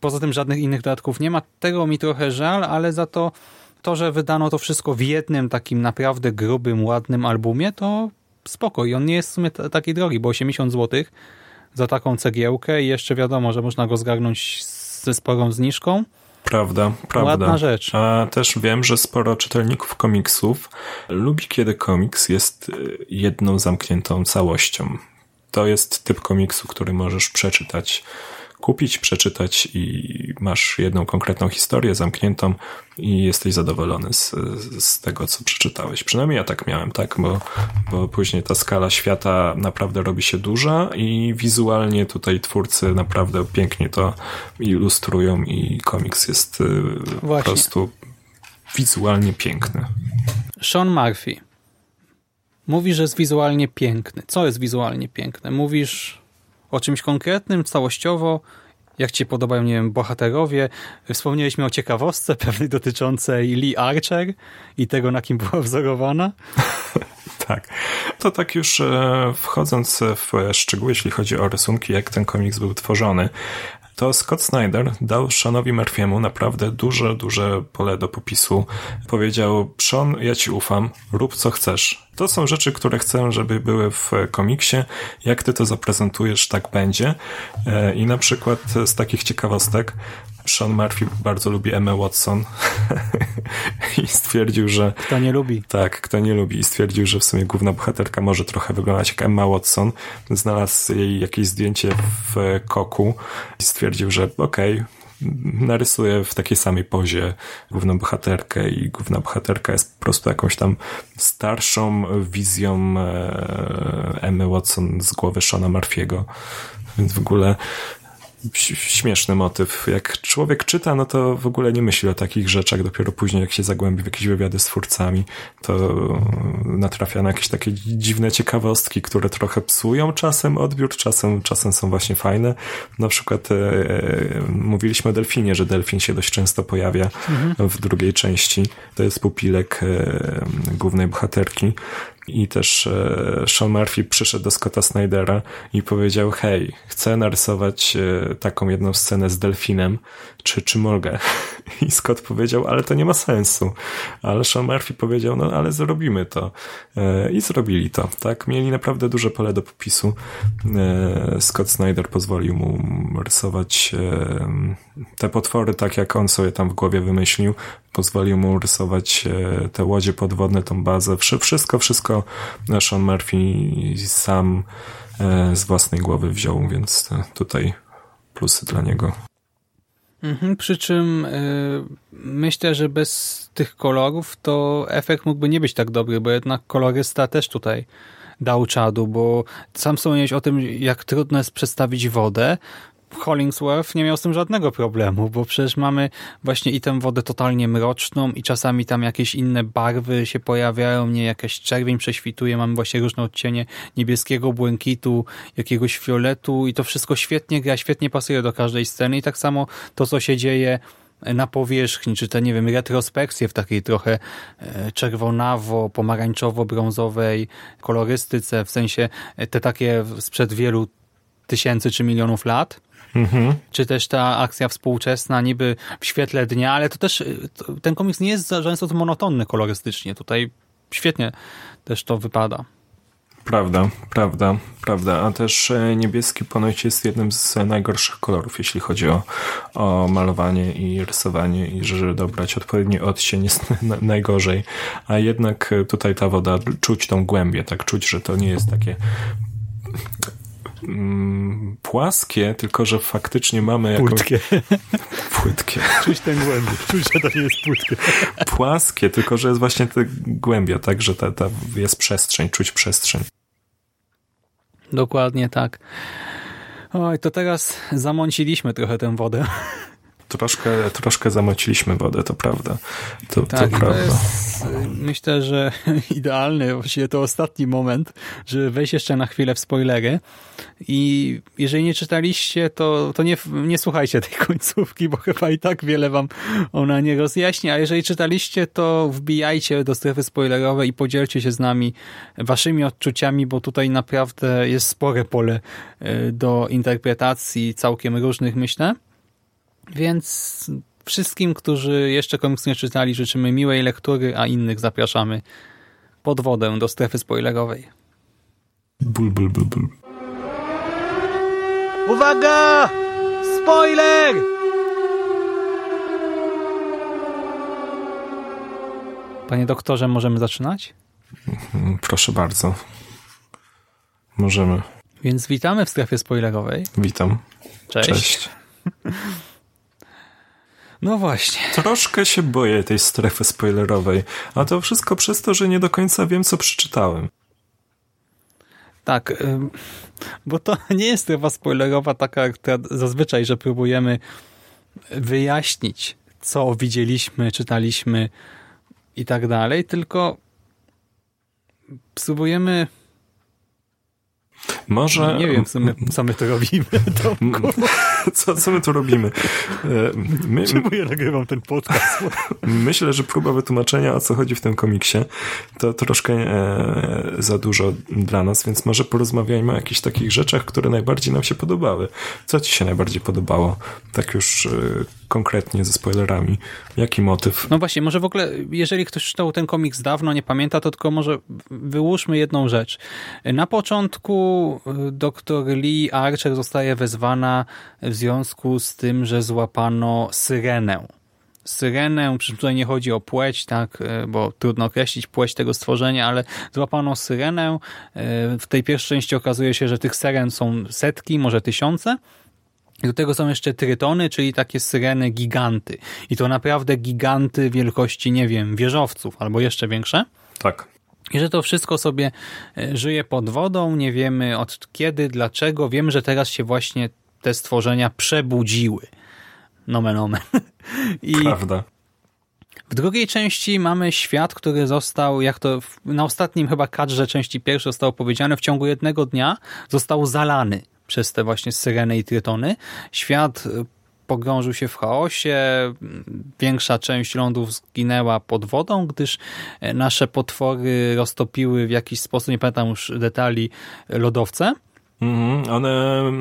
Poza tym żadnych innych dodatków nie ma. Tego mi trochę żal, ale za to to, że wydano to wszystko w jednym takim naprawdę grubym, ładnym albumie, to spoko. I on nie jest w sumie taki drogi, bo 80 zł za taką cegiełkę i jeszcze wiadomo, że można go zgarnąć ze sporą zniżką. Prawda, prawda. Ładna rzecz. A też wiem, że sporo czytelników komiksów lubi, kiedy komiks jest y, jedną zamkniętą całością. To jest typ komiksu, który możesz przeczytać kupić, przeczytać i masz jedną konkretną historię zamkniętą i jesteś zadowolony z, z tego, co przeczytałeś. Przynajmniej ja tak miałem, tak, bo, bo później ta skala świata naprawdę robi się duża i wizualnie tutaj twórcy naprawdę pięknie to ilustrują i komiks jest y, Właśnie. po prostu wizualnie piękny. Sean Murphy. Mówi, że jest wizualnie piękny. Co jest wizualnie piękne? Mówisz o czymś konkretnym, całościowo, jak ci podobają, nie wiem, bohaterowie. Wspomnieliśmy o ciekawostce pewnej dotyczącej Lee Archer i tego, na kim była wzorowana. tak. To tak już e, wchodząc w szczegóły, jeśli chodzi o rysunki, jak ten komiks był tworzony, to Scott Snyder dał Seanowi Murphy'emu naprawdę duże, duże pole do popisu. Powiedział, Sean, ja ci ufam, rób co chcesz. To są rzeczy, które chcę, żeby były w komiksie. Jak ty to zaprezentujesz, tak będzie. E, I na przykład z takich ciekawostek, Sean Murphy bardzo lubi Emma Watson i stwierdził, że... Kto nie lubi. Tak, kto nie lubi. I stwierdził, że w sumie główna bohaterka może trochę wyglądać jak Emma Watson. Znalazł jej jakieś zdjęcie w koku i stwierdził, że okej, okay, narysuje w takiej samej pozie główną bohaterkę i główna bohaterka jest po prostu jakąś tam starszą wizją e, Emmy Watson z głowy Shona Murphy'ego. Więc w ogóle śmieszny motyw. Jak człowiek czyta, no to w ogóle nie myśli o takich rzeczach. Dopiero później, jak się zagłębi w jakieś wywiady z twórcami, to natrafia na jakieś takie dziwne ciekawostki, które trochę psują czasem odbiór, czasem, czasem są właśnie fajne. Na przykład e, mówiliśmy o delfinie, że delfin się dość często pojawia mhm. w drugiej części. To jest pupilek e, głównej bohaterki. I też e, Sean Murphy przyszedł do Scotta Snydera i powiedział, hej, chcę narysować e, taką jedną scenę z delfinem, czy, czy mogę? I Scott powiedział, ale to nie ma sensu. Ale Sean Murphy powiedział, no ale zrobimy to. E, I zrobili to, tak? Mieli naprawdę duże pole do popisu. Scott Snyder pozwolił mu rysować te potwory tak, jak on sobie tam w głowie wymyślił. Pozwolił mu rysować te łodzie podwodne, tą bazę. Wszystko, wszystko Sean Murphy sam e, z własnej głowy wziął, więc e, tutaj plusy dla niego. Mhm, przy czym y, myślę, że bez tych kolorów to efekt mógłby nie być tak dobry, bo jednak kolorysta też tutaj dał czadu, bo sam wspomniałeś o tym, jak trudno jest przedstawić wodę, Hollingsworth nie miał z tym żadnego problemu, bo przecież mamy właśnie i tę wodę totalnie mroczną i czasami tam jakieś inne barwy się pojawiają, nie jakaś czerwień prześwituje, mamy właśnie różne odcienie niebieskiego, błękitu, jakiegoś fioletu i to wszystko świetnie gra, świetnie pasuje do każdej sceny i tak samo to, co się dzieje na powierzchni, czy te, nie wiem, retrospekcje w takiej trochę e, czerwonawo, pomarańczowo-brązowej kolorystyce, w sensie e, te takie sprzed wielu tysięcy czy milionów lat, Mhm. Czy też ta akcja współczesna niby w świetle dnia, ale to też ten komiks nie jest często monotonny kolorystycznie. Tutaj świetnie też to wypada. Prawda, prawda, prawda. A też e, niebieski ponoć jest jednym z najgorszych kolorów, jeśli chodzi o, o malowanie i rysowanie i że dobrać odpowiedni odcień jest najgorzej. A jednak e, tutaj ta woda, czuć tą głębię, tak czuć, że to nie jest takie mm, płaskie, tylko że faktycznie mamy jakąś... Płytkie. Płytkie. Czuć tę głębię. Czuć, że to nie jest płytkie. Płaskie, tylko że jest właśnie ta głębia, tak, że ta, ta jest przestrzeń, czuć przestrzeń. Dokładnie tak. Oj, to teraz zamąciliśmy trochę tę wodę. Troszkę, troszkę zamociliśmy wodę, to prawda. To, tak, to prawda. Jest, myślę, że idealny, właściwie to ostatni moment, żeby wejść jeszcze na chwilę w spoilery. I jeżeli nie czytaliście, to, to nie, nie słuchajcie tej końcówki, bo chyba i tak wiele wam ona nie rozjaśni. A jeżeli czytaliście, to wbijajcie do strefy spoilerowej i podzielcie się z nami waszymi odczuciami, bo tutaj naprawdę jest spore pole e, do interpretacji całkiem różnych, myślę. Więc wszystkim, którzy jeszcze komiks nie czytali, życzymy miłej lektury, a innych zapraszamy pod wodę do strefy spoilerowej. Bul, bul, bul, bul. Uwaga! Spoiler! Panie doktorze, możemy zaczynać? Proszę bardzo. Możemy. Więc witamy w strefie spoilerowej. Witam. Cześć. Cześć. No właśnie. Troszkę się boję tej strefy spoilerowej, a to wszystko przez to, że nie do końca wiem, co przeczytałem. Tak, bo to nie jest strefa spoilerowa taka jak zazwyczaj, że próbujemy wyjaśnić, co widzieliśmy, czytaliśmy i tak dalej, tylko spróbujemy może... Nie wiem, co my, co my tu robimy. co, co my tu robimy? E, my, Czemu ja nagrywam ten podcast? Myślę, że próba wytłumaczenia, o co chodzi w tym komiksie, to troszkę e, za dużo dla nas, więc może porozmawiajmy o jakichś takich rzeczach, które najbardziej nam się podobały. Co ci się najbardziej podobało? Tak już e, konkretnie ze spoilerami. Jaki motyw? No właśnie, może w ogóle, jeżeli ktoś czytał ten komiks dawno, nie pamięta, to tylko może wyłóżmy jedną rzecz. Na początku y, dr Lee Archer zostaje wezwana w związku z tym, że złapano syrenę. Syrenę, przy czym tutaj nie chodzi o płeć, tak, y, bo trudno określić płeć tego stworzenia, ale złapano syrenę. Y, w tej pierwszej części okazuje się, że tych syren są setki, może tysiące. Do tego są jeszcze trytony, czyli takie syreny giganty. I to naprawdę giganty wielkości, nie wiem, wieżowców albo jeszcze większe. Tak. I że to wszystko sobie e, żyje pod wodą, nie wiemy od kiedy, dlaczego. Wiemy, że teraz się właśnie te stworzenia przebudziły. Nomen omen. I Prawda. W drugiej części mamy świat, który został, jak to na ostatnim chyba kadrze części pierwszej zostało powiedziane, w ciągu jednego dnia został zalany przez te właśnie syreny i trytony. Świat y, pogrążył się w chaosie, większa część lądów zginęła pod wodą, gdyż e, nasze potwory roztopiły w jakiś sposób, nie pamiętam już detali, lodowce. Mm, one,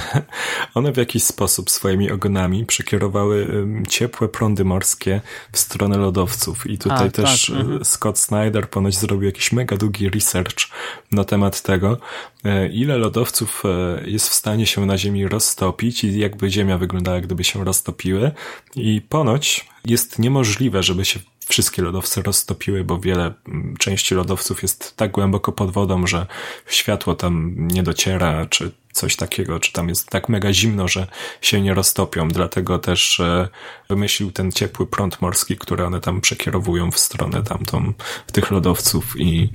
one w jakiś sposób swoimi ogonami przekierowały ciepłe prądy morskie w stronę lodowców. I tutaj A, też tak. Scott Snyder ponoć zrobił jakiś mega długi research na temat tego, e, ile lodowców e, jest w stanie się na Ziemi roztopić i jakby Ziemia wyglądała, gdyby się roztopiły. I ponoć jest niemożliwe, żeby się wszystkie lodowce roztopiły, bo wiele mm, części lodowców jest tak głęboko pod wodą, że światło tam nie dociera, czy coś takiego, czy tam jest tak mega zimno, że się nie roztopią. Dlatego też e, wymyślił ten ciepły prąd morski, który one tam przekierowują w stronę tamtą, tych lodowców i,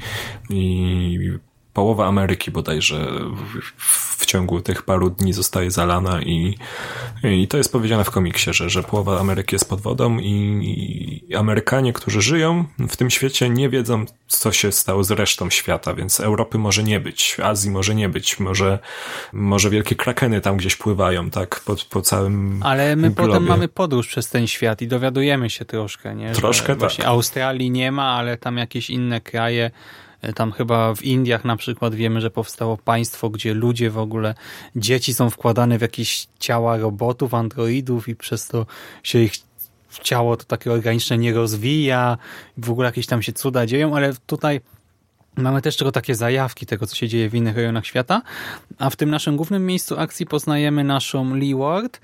i połowa Ameryki bodajże w, w ciągu tych paru dni zostaje zalana i, i to jest powiedziane w komiksie, że, że połowa Ameryki jest pod wodą i, i Amerykanie, którzy żyją w tym świecie nie wiedzą, co się stało z resztą świata, więc Europy może nie być, Azji może nie być, może, może wielkie krakeny tam gdzieś pływają, tak, po, po całym Ale my globie. potem mamy podróż przez ten świat i dowiadujemy się troszkę, nie? Troszkę że tak. Australii nie ma, ale tam jakieś inne kraje tam chyba w Indiach na przykład wiemy, że powstało państwo, gdzie ludzie w ogóle, dzieci są wkładane w jakieś ciała robotów, androidów i przez to się ich ciało to takie organiczne nie rozwija, w ogóle jakieś tam się cuda dzieją, ale tutaj Mamy też tylko takie zajawki tego, co się dzieje w innych rejonach świata, a w tym naszym głównym miejscu akcji poznajemy naszą Lee Ward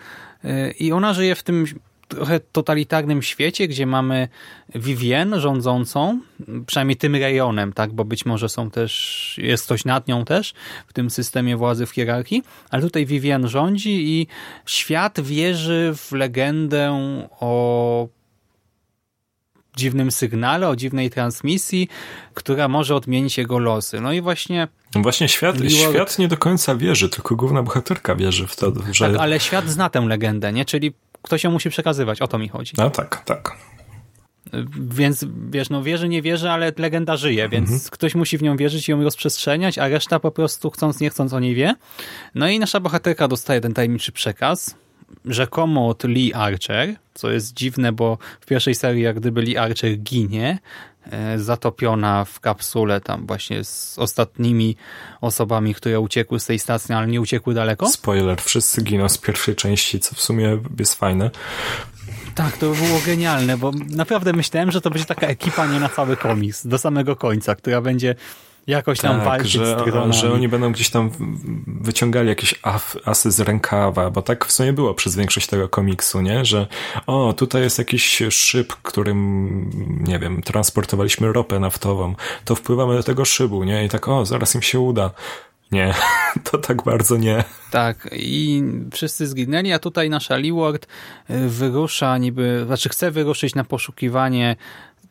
y, i ona żyje w tym trochę totalitarnym świecie, gdzie mamy Vivienne rządzącą, przynajmniej tym rejonem, tak, bo być może są też, jest ktoś nad nią też w tym systemie władzy w hierarchii, ale tutaj Vivienne rządzi i świat wierzy w legendę o dziwnym sygnale, o dziwnej transmisji, która może odmienić jego losy. No i właśnie... Właśnie świat, świat nie do końca wierzy, tylko główna bohaterka wierzy w to, że... Tak, ale świat zna tę legendę, nie? Czyli ktoś ją musi przekazywać, o to mi chodzi. No tak, tak. Więc wiesz, no wierzy, nie wierzy, ale legenda żyje, więc mhm. ktoś musi w nią wierzyć i ją rozprzestrzeniać, a reszta po prostu chcąc, nie chcąc o niej wie. No i nasza bohaterka dostaje ten tajemniczy przekaz, rzekomo od Lee Archer, co jest dziwne, bo w pierwszej serii jak gdyby Lee Archer ginie, zatopiona w kapsule tam właśnie z ostatnimi osobami, które uciekły z tej stacji, ale nie uciekły daleko. Spoiler, wszyscy giną z pierwszej części, co w sumie jest fajne. Tak, to było genialne, bo naprawdę myślałem, że to będzie taka ekipa nie na cały komiks, do samego końca, która będzie jakoś tam tak, walczyć że, z że oni będą gdzieś tam wyciągali jakieś af, asy z rękawa, bo tak w sumie było przez większość tego komiksu, nie? Że o, tutaj jest jakiś szyb, którym, nie wiem, transportowaliśmy ropę naftową, to wpływamy do tego szybu, nie? I tak, o, zaraz im się uda. Nie, to tak bardzo nie. Tak, i wszyscy zginęli, a tutaj nasza Leeward y, wyrusza niby, znaczy chce wyruszyć na poszukiwanie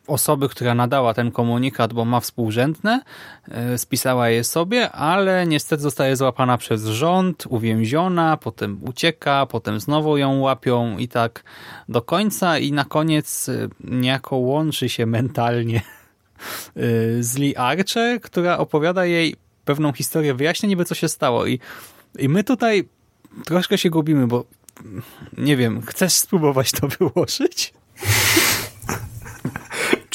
osoby, która nadała ten komunikat, bo ma współrzędne, e, spisała je sobie, ale niestety zostaje złapana przez rząd, uwięziona, potem ucieka, potem znowu ją łapią i tak do końca i na koniec e, niejako łączy się mentalnie e, z Lee Archer, która opowiada jej pewną historię, wyjaśnia niby co się stało i, i my tutaj troszkę się gubimy, bo nie wiem, chcesz spróbować to wyłożyć?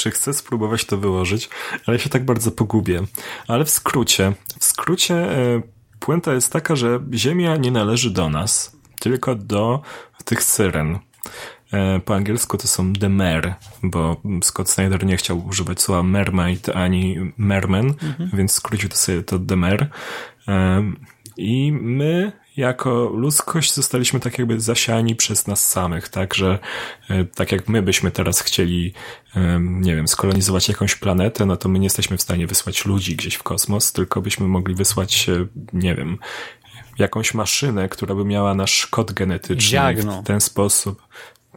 czy chcę spróbować to wyłożyć, ale się tak bardzo pogubię. Ale w skrócie, w skrócie e, puenta jest taka, że Ziemia nie należy do nas, tylko do tych syren. E, po angielsku to są the mer, bo Scott Snyder nie chciał używać słowa mermaid ani merman, mhm. więc skrócił to sobie to the mer. E, I my jako ludzkość zostaliśmy tak jakby zasiani przez nas samych, tak, że e, tak jak my byśmy teraz chcieli, nie wiem, skolonizować jakąś planetę, no to my nie jesteśmy w stanie wysłać ludzi gdzieś w kosmos, tylko byśmy mogli wysłać, e, nie wiem, jakąś maszynę, która by miała nasz kod genetyczny w ten sposób.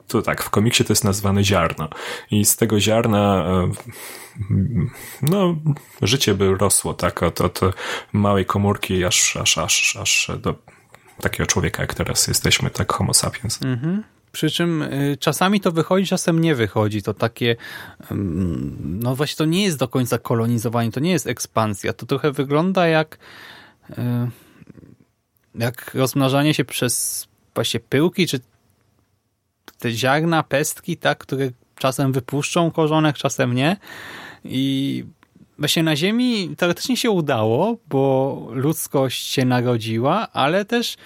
To tak, w komiksie to jest nazwane ziarno. I z tego ziarna e, no, życie by rosło, tak, od, od małej komórki aż, aż, aż, aż do takiego człowieka, jak teraz jesteśmy, tak homo sapiens. Mhm. Przy czym y, czasami to wychodzi, czasem nie wychodzi. To takie, no właśnie to nie jest do końca kolonizowanie, to nie jest ekspansja. To trochę wygląda jak y, jak rozmnażanie się przez właśnie pyłki, czy te ziarna, pestki, tak, które czasem wypuszczą korzonek, czasem nie. I Właśnie na Ziemi teoretycznie się udało, bo ludzkość się narodziła, ale też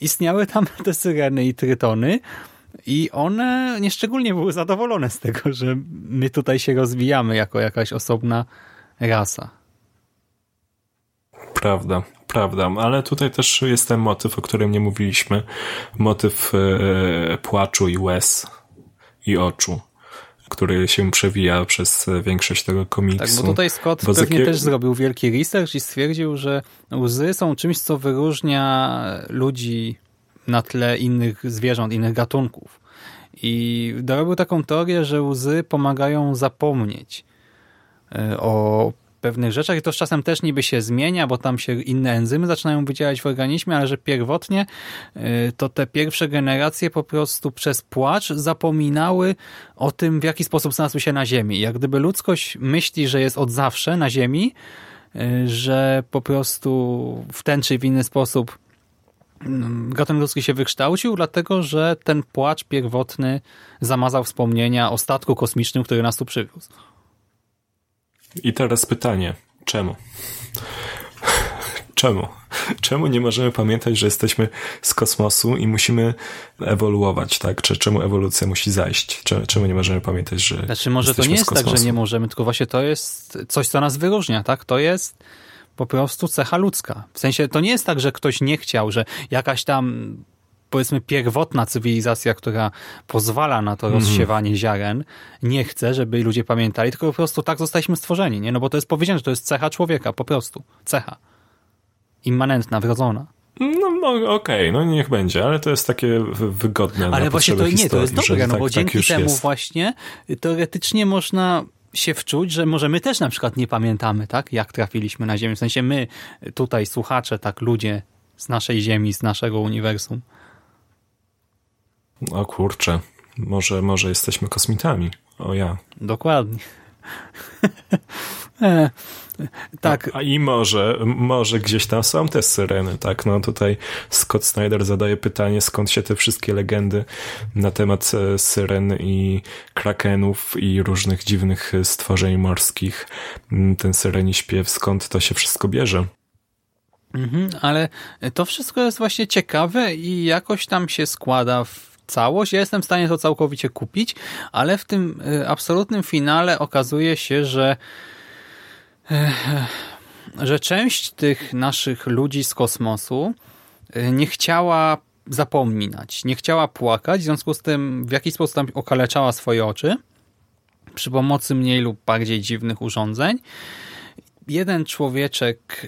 istniały tam te syreny i trytony i one nieszczególnie były zadowolone z tego, że my tutaj się rozwijamy jako jakaś osobna rasa. Prawda, prawda, ale tutaj też jest ten motyw, o którym nie mówiliśmy. Motyw e, płaczu i łez i oczu który się przewija przez większość tego komiksu. Tak, bo tutaj Scott bo pewnie też zrobił wielki research i stwierdził, że łzy są czymś, co wyróżnia ludzi na tle innych zwierząt, innych gatunków. I dorobił taką teorię, że łzy pomagają zapomnieć e, o pewnych rzeczach i to z czasem też niby się zmienia, bo tam się inne enzymy zaczynają wydzielać w organizmie, ale że pierwotnie y, to te pierwsze generacje po prostu przez płacz zapominały o tym, w jaki sposób znalazły się na Ziemi. Jak gdyby ludzkość myśli, że jest od zawsze na Ziemi, y, że po prostu w ten czy w inny sposób mm, gatunek ludzki się wykształcił, dlatego że ten płacz pierwotny zamazał wspomnienia o statku kosmicznym, który nas tu przywiózł. I teraz pytanie, czemu? Czemu? Czemu nie możemy pamiętać, że jesteśmy z kosmosu i musimy ewoluować, tak? Czy czemu ewolucja musi zajść? Czemu nie możemy pamiętać, że Znaczy może to nie jest tak, że nie możemy, tylko właśnie to jest coś, co nas wyróżnia, tak? To jest po prostu cecha ludzka. W sensie to nie jest tak, że ktoś nie chciał, że jakaś tam powiedzmy pierwotna cywilizacja, która pozwala na to mhm. rozsiewanie ziaren, nie chce, żeby ludzie pamiętali, tylko po prostu tak zostaliśmy stworzeni, nie? No bo to jest powiedziane, że to jest cecha człowieka, po prostu. Cecha. Immanentna, wrodzona. No, no okej, okay, no niech będzie, ale to jest takie wygodne Ale właśnie to nie, to jest dobre, no tak, bo tak dzięki temu jest. właśnie teoretycznie można się wczuć, że może my też na przykład nie pamiętamy, tak, jak trafiliśmy na Ziemię. W sensie my, tutaj słuchacze, tak, ludzie z naszej Ziemi, z naszego uniwersum. O kurczę, może, może jesteśmy kosmitami. O ja. Dokładnie. e, tak. A, I może, może gdzieś tam są te syreny, tak? No tutaj Scott Snyder zadaje pytanie, skąd się te wszystkie legendy na temat e, syren i krakenów i różnych dziwnych stworzeń morskich, mm, ten syreni śpiew, skąd to się wszystko bierze. Mhm, ale to wszystko jest właśnie ciekawe i jakoś tam się składa w całość. Ja jestem w stanie to całkowicie kupić, ale w tym e, absolutnym finale okazuje się, że że część tych naszych ludzi z kosmosu e, nie chciała zapominać, nie chciała płakać, w związku z tym w jakiś sposób tam okaleczała swoje oczy przy pomocy mniej lub bardziej dziwnych urządzeń. Jeden człowieczek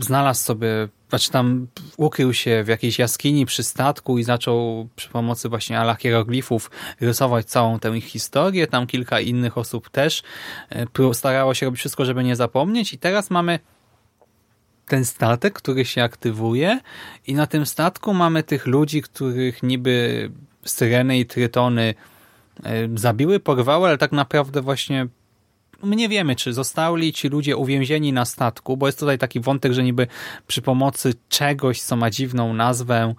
znalazł sobie, znaczy tam ukrył się w jakiejś jaskini przy statku i zaczął przy pomocy właśnie ala hieroglifów rysować całą tę ich historię. Tam kilka innych osób też e, starało się robić wszystko, żeby nie zapomnieć i teraz mamy ten statek, który się aktywuje i na tym statku mamy tych ludzi, których niby syreny i trytony e, zabiły, porwały, ale tak naprawdę właśnie my nie wiemy, czy zostali ci ludzie uwięzieni na statku, bo jest tutaj taki wątek, że niby przy pomocy czegoś, co ma dziwną nazwę,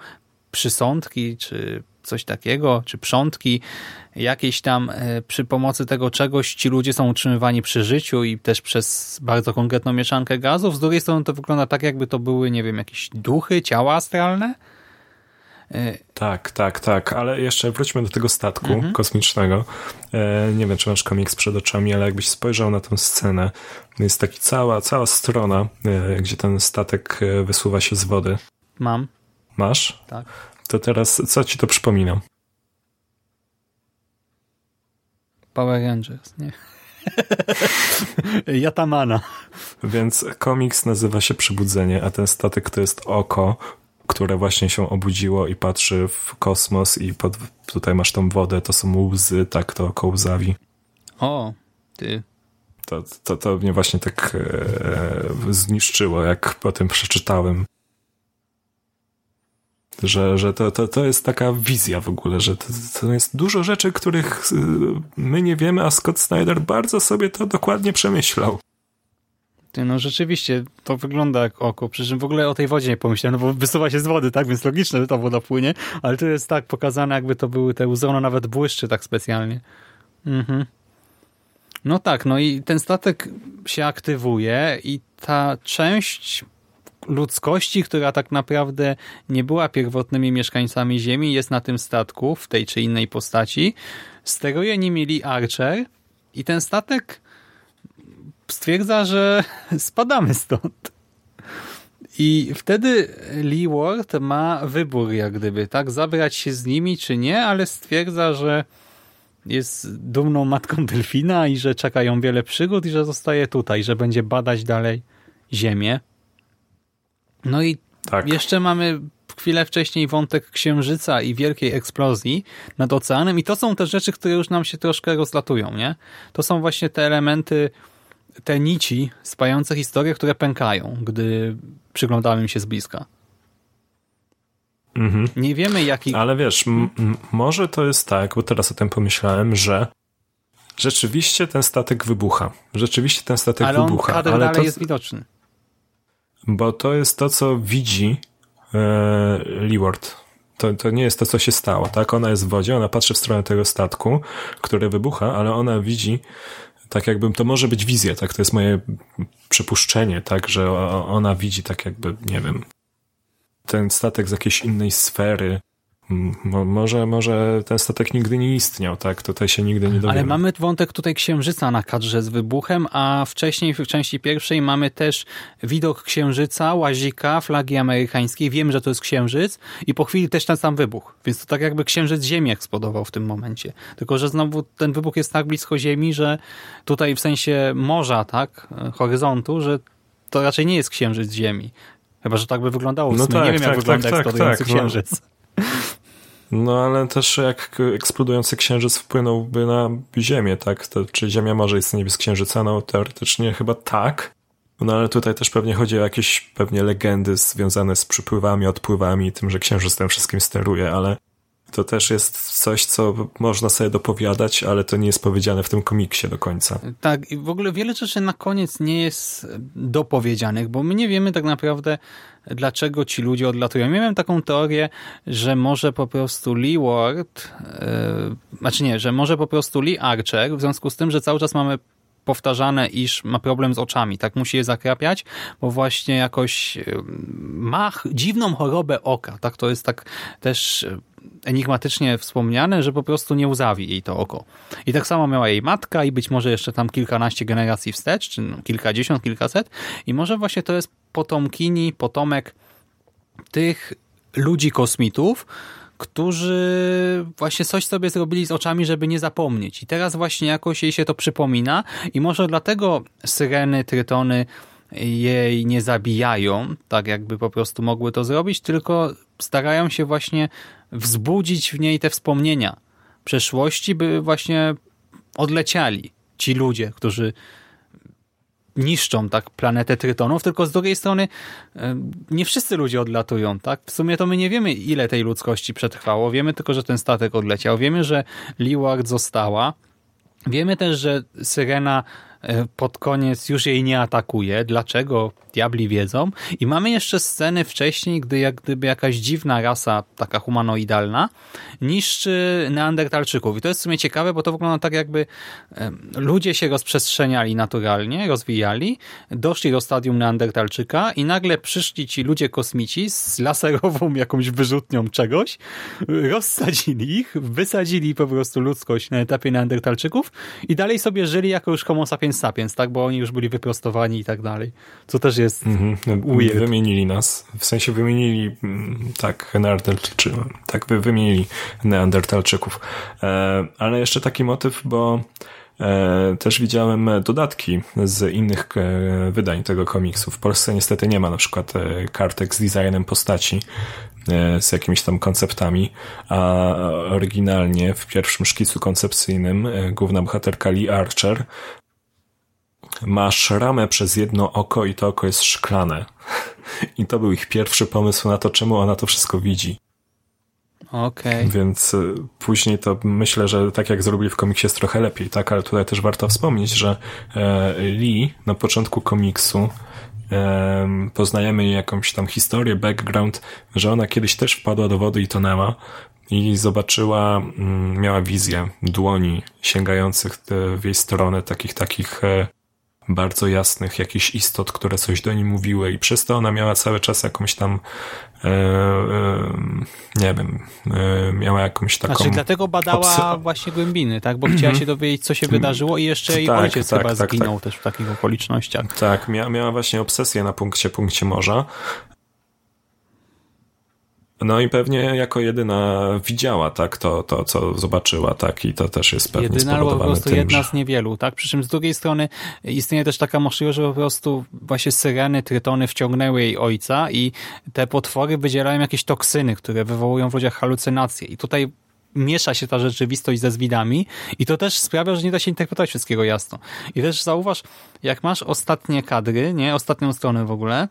przysądki, czy coś takiego, czy przątki, jakieś tam e, przy pomocy tego czegoś ci ludzie są utrzymywani przy życiu i też przez bardzo konkretną mieszankę gazów. Z drugiej strony to wygląda tak, jakby to były, nie wiem, jakieś duchy, ciała astralne, tak, tak, tak, ale jeszcze wróćmy do tego statku mhm. kosmicznego. E, nie wiem, czy masz komiks przed oczami, ale jakbyś spojrzał na tę scenę, jest taka cała, cała strona, e, gdzie ten statek e, wysuwa się z wody. Mam. Masz? Tak. To teraz, co ci to przypomina? Power Rangers, nie? Jatamana. Więc komiks nazywa się Przebudzenie, a ten statek to jest oko, które właśnie się obudziło i patrzy w kosmos i pod, tutaj masz tą wodę, to są łzy, tak to kołzawi. O, ty. To, to, to mnie właśnie tak e, zniszczyło, jak potem przeczytałem. Że, że to, to, to jest taka wizja w ogóle, że to, to jest dużo rzeczy, których e, my nie wiemy, a Scott Snyder bardzo sobie to dokładnie przemyślał. No rzeczywiście, to wygląda jak oko. Przy czym w ogóle o tej wodzie nie pomyślałem, no bo wysuwa się z wody, tak? Więc logiczne, że ta woda płynie, ale to jest tak pokazane, jakby to były te łzy, ono nawet błyszczy tak specjalnie. Mhm. No tak, no i ten statek się aktywuje i ta część ludzkości, która tak naprawdę nie była pierwotnymi mieszkańcami Ziemi, jest na tym statku w tej czy innej postaci. Steruje nimi Lee Archer i ten statek stwierdza, że spadamy stąd. I wtedy Lee Ward ma wybór jak gdyby, tak? Zabrać się z nimi czy nie, ale stwierdza, że jest dumną matką delfina i że czeka ją wiele przygód i że zostaje tutaj, że będzie badać dalej Ziemię. No i tak. jeszcze mamy chwilę wcześniej wątek księżyca i wielkiej eksplozji nad oceanem i to są te rzeczy, które już nam się troszkę rozlatują, nie? To są właśnie te elementy te nici spające historie, które pękają, gdy przyglądałem im się z bliska. Mhm. Nie wiemy jaki... Ale wiesz, może to jest tak, bo teraz o tym pomyślałem, że rzeczywiście ten statek wybucha. Rzeczywiście ten statek ale wybucha. ale dalej to jest widoczny. Bo to jest to, co widzi e, Leeward. To, to nie jest to, co się stało, tak? Ona jest w wodzie, ona patrzy w stronę tego statku, który wybucha, ale ona widzi tak jakbym, to może być wizja, tak, to jest moje przypuszczenie, tak, że ona widzi tak jakby, nie wiem, ten statek z jakiejś innej sfery, może, może ten statek nigdy nie istniał, tak? Tutaj się nigdy nie dowiemy. Ale mamy wątek tutaj księżyca na kadrze z wybuchem, a wcześniej w części pierwszej mamy też widok księżyca, łazika, flagi amerykańskiej. Wiem, że to jest księżyc i po chwili też ten sam wybuch. Więc to tak jakby księżyc Ziemi eksplodował w tym momencie. Tylko, że znowu ten wybuch jest tak blisko Ziemi, że tutaj w sensie morza, tak? Horyzontu, że to raczej nie jest księżyc Ziemi. Chyba, że tak by wyglądało. No tak, nie wiem, jak tak, wygląda tak, eksplodujący tak, no. księżyc. No. No ale też jak eksplodujący księżyc wpłynąłby na Ziemię, tak? To, czy Ziemia może istnieć bez księżyca? No teoretycznie chyba tak. No ale tutaj też pewnie chodzi o jakieś pewnie legendy związane z przypływami, odpływami, tym, że księżyc tym wszystkim steruje, ale to też jest coś, co można sobie dopowiadać, ale to nie jest powiedziane w tym komiksie do końca. Tak, i w ogóle wiele rzeczy na koniec nie jest dopowiedzianych, bo my nie wiemy tak naprawdę, dlaczego ci ludzie odlatują. Ja miałem taką teorię, że może po prostu Lee Ward, yy, znaczy nie, że może po prostu Lee Archer, w związku z tym, że cały czas mamy powtarzane, iż ma problem z oczami, tak musi je zakrapiać, bo właśnie jakoś ma dziwną chorobę oka, tak to jest tak też enigmatycznie wspomniane, że po prostu nie uzawi jej to oko. I tak samo miała jej matka i być może jeszcze tam kilkanaście generacji wstecz, czy no, kilkadziesiąt, kilkaset. I może właśnie to jest potomkini, potomek tych ludzi kosmitów, którzy właśnie coś sobie zrobili z oczami, żeby nie zapomnieć. I teraz właśnie jakoś jej się to przypomina i może dlatego syreny, trytony jej nie zabijają, tak jakby po prostu mogły to zrobić, tylko starają się właśnie wzbudzić w niej te wspomnienia przeszłości, by właśnie odleciali ci ludzie, którzy niszczą tak planetę Trytonów, tylko z drugiej strony nie wszyscy ludzie odlatują, tak? W sumie to my nie wiemy, ile tej ludzkości przetrwało. Wiemy tylko, że ten statek odleciał. Wiemy, że Liward została. Wiemy też, że Syrena pod koniec już jej nie atakuje. Dlaczego? Diabli wiedzą. I mamy jeszcze sceny wcześniej, gdy jak gdyby jakaś dziwna rasa, taka humanoidalna, niszczy neandertalczyków. I to jest w sumie ciekawe, bo to wygląda tak jakby ludzie się rozprzestrzeniali naturalnie, rozwijali, doszli do stadium neandertalczyka i nagle przyszli ci ludzie kosmici z laserową jakąś wyrzutnią czegoś, rozsadzili ich, wysadzili po prostu ludzkość na etapie neandertalczyków i dalej sobie żyli jako już homo sapiens sapiens sapiens, tak? Bo oni już byli wyprostowani i tak dalej. Co też jest mhm. weird. Wymienili nas. W sensie wymienili mm, tak Neandertalczyków. Tak by wymienili Neandertalczyków. E, ale jeszcze taki motyw, bo e, też widziałem dodatki z innych e, wydań tego komiksu. W Polsce niestety nie ma na przykład kartek z designem postaci, z jakimiś tam konceptami, a oryginalnie w pierwszym szkicu koncepcyjnym główna bohaterka Lee Archer masz ramę przez jedno oko i to oko jest szklane. I to był ich pierwszy pomysł na to, czemu ona to wszystko widzi. Okej. Okay. Więc y, później to myślę, że tak jak zrobili w komiksie jest trochę lepiej, tak? Ale tutaj też warto wspomnieć, że e, Lee na początku komiksu e, poznajemy jej jakąś tam historię, background, że ona kiedyś też wpadła do wody i tonęła i zobaczyła, mm, miała wizję dłoni sięgających w jej stronę, takich, takich e, bardzo jasnych jakichś istot, które coś do niej mówiły i przez to ona miała cały czas jakąś tam e, e, nie wiem, e, miała jakąś taką... Znaczy dlatego badała właśnie głębiny, tak? Bo chciała się dowiedzieć, co się wydarzyło i jeszcze jej tak, ojciec tak, chyba tak, zginął tak. też w takich okolicznościach. Tak, miała, miała właśnie obsesję na punkcie, punkcie morza no i pewnie jako jedyna widziała, tak, to, to co zobaczyła, tak, i to też jest pewnie jedyna, spowodowane albo po prostu tym, jedna że... z niewielu, tak, przy czym z drugiej strony istnieje też taka możliwość, że po prostu właśnie syreny, trytony wciągnęły jej ojca i te potwory wydzielają jakieś toksyny, które wywołują w ludziach halucynacje. I tutaj miesza się ta rzeczywistość ze zwidami i to też sprawia, że nie da się interpretować wszystkiego jasno. I też zauważ, jak masz ostatnie kadry, nie, ostatnią stronę w ogóle,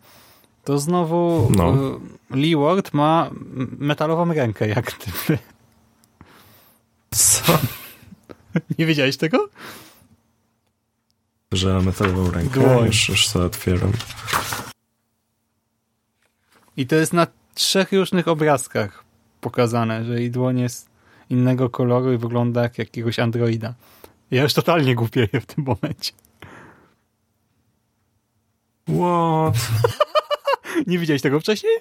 to znowu no. Y, Lee Ward ma metalową rękę, jak ty. Co? Nie wiedziałeś tego? Że metalową rękę? Dłoń. Już, już sobie otwieram. I to jest na trzech różnych obrazkach pokazane, że jej dłoń jest innego koloru i wygląda jak jakiegoś androida. Ja już totalnie głupieję w tym momencie. What? Nie widziałeś tego wcześniej?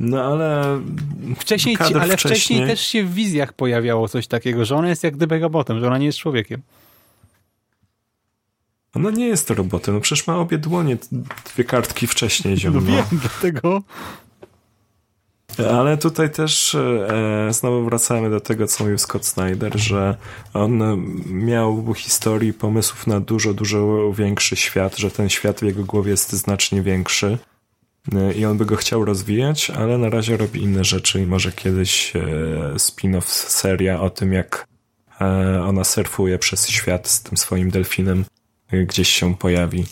No ale... Wcześniej, ci, ale wcześniej... wcześniej też się w wizjach pojawiało coś takiego, że ona jest jak gdyby robotem, że ona nie jest człowiekiem. Ona nie jest robotem, no przecież ma obie dłonie, dwie kartki wcześniej ziemno. No wiem, dlatego... Ale tutaj też e, znowu wracamy do tego, co mówił Scott Snyder, że on miał historii pomysłów na dużo, dużo większy świat, że ten świat w jego głowie jest znacznie większy e, i on by go chciał rozwijać, ale na razie robi inne rzeczy i może kiedyś e, spin-off seria o tym, jak e, ona surfuje przez świat z tym swoim delfinem gdzieś się pojawi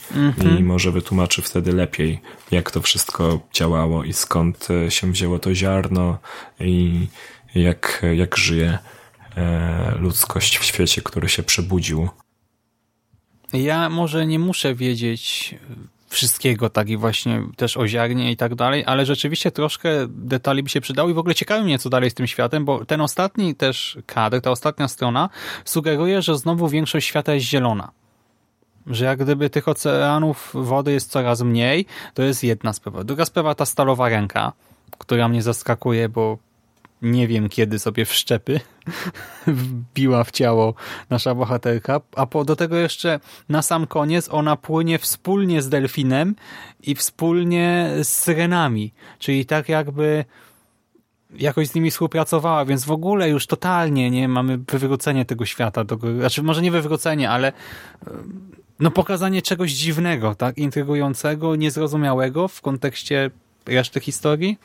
i może wytłumaczy wtedy lepiej, jak to wszystko działało i skąd e, się wzięło to ziarno i jak, jak żyje e, ludzkość w świecie, który się przebudził. Ja może nie muszę wiedzieć wszystkiego, tak i właśnie też o ziarnie i tak dalej, ale rzeczywiście troszkę detali by się przydało i w ogóle ciekawi mnie, co dalej z tym światem, bo ten ostatni też kadr, ta ostatnia strona sugeruje, że znowu większość świata jest zielona że jak gdyby tych oceanów wody jest coraz mniej, to jest jedna sprawa. Druga sprawa ta stalowa ręka, która mnie zaskakuje, bo nie wiem kiedy sobie wszczepy wbiła w ciało nasza bohaterka, a po, do tego jeszcze na sam koniec ona płynie wspólnie z delfinem i wspólnie z syrenami, czyli tak jakby jakoś z nimi współpracowała, więc w ogóle już totalnie nie mamy wywrócenie tego świata. Do, znaczy może nie wywrócenie, ale no pokazanie czegoś dziwnego, tak? Intrygującego, niezrozumiałego w kontekście reszty historii?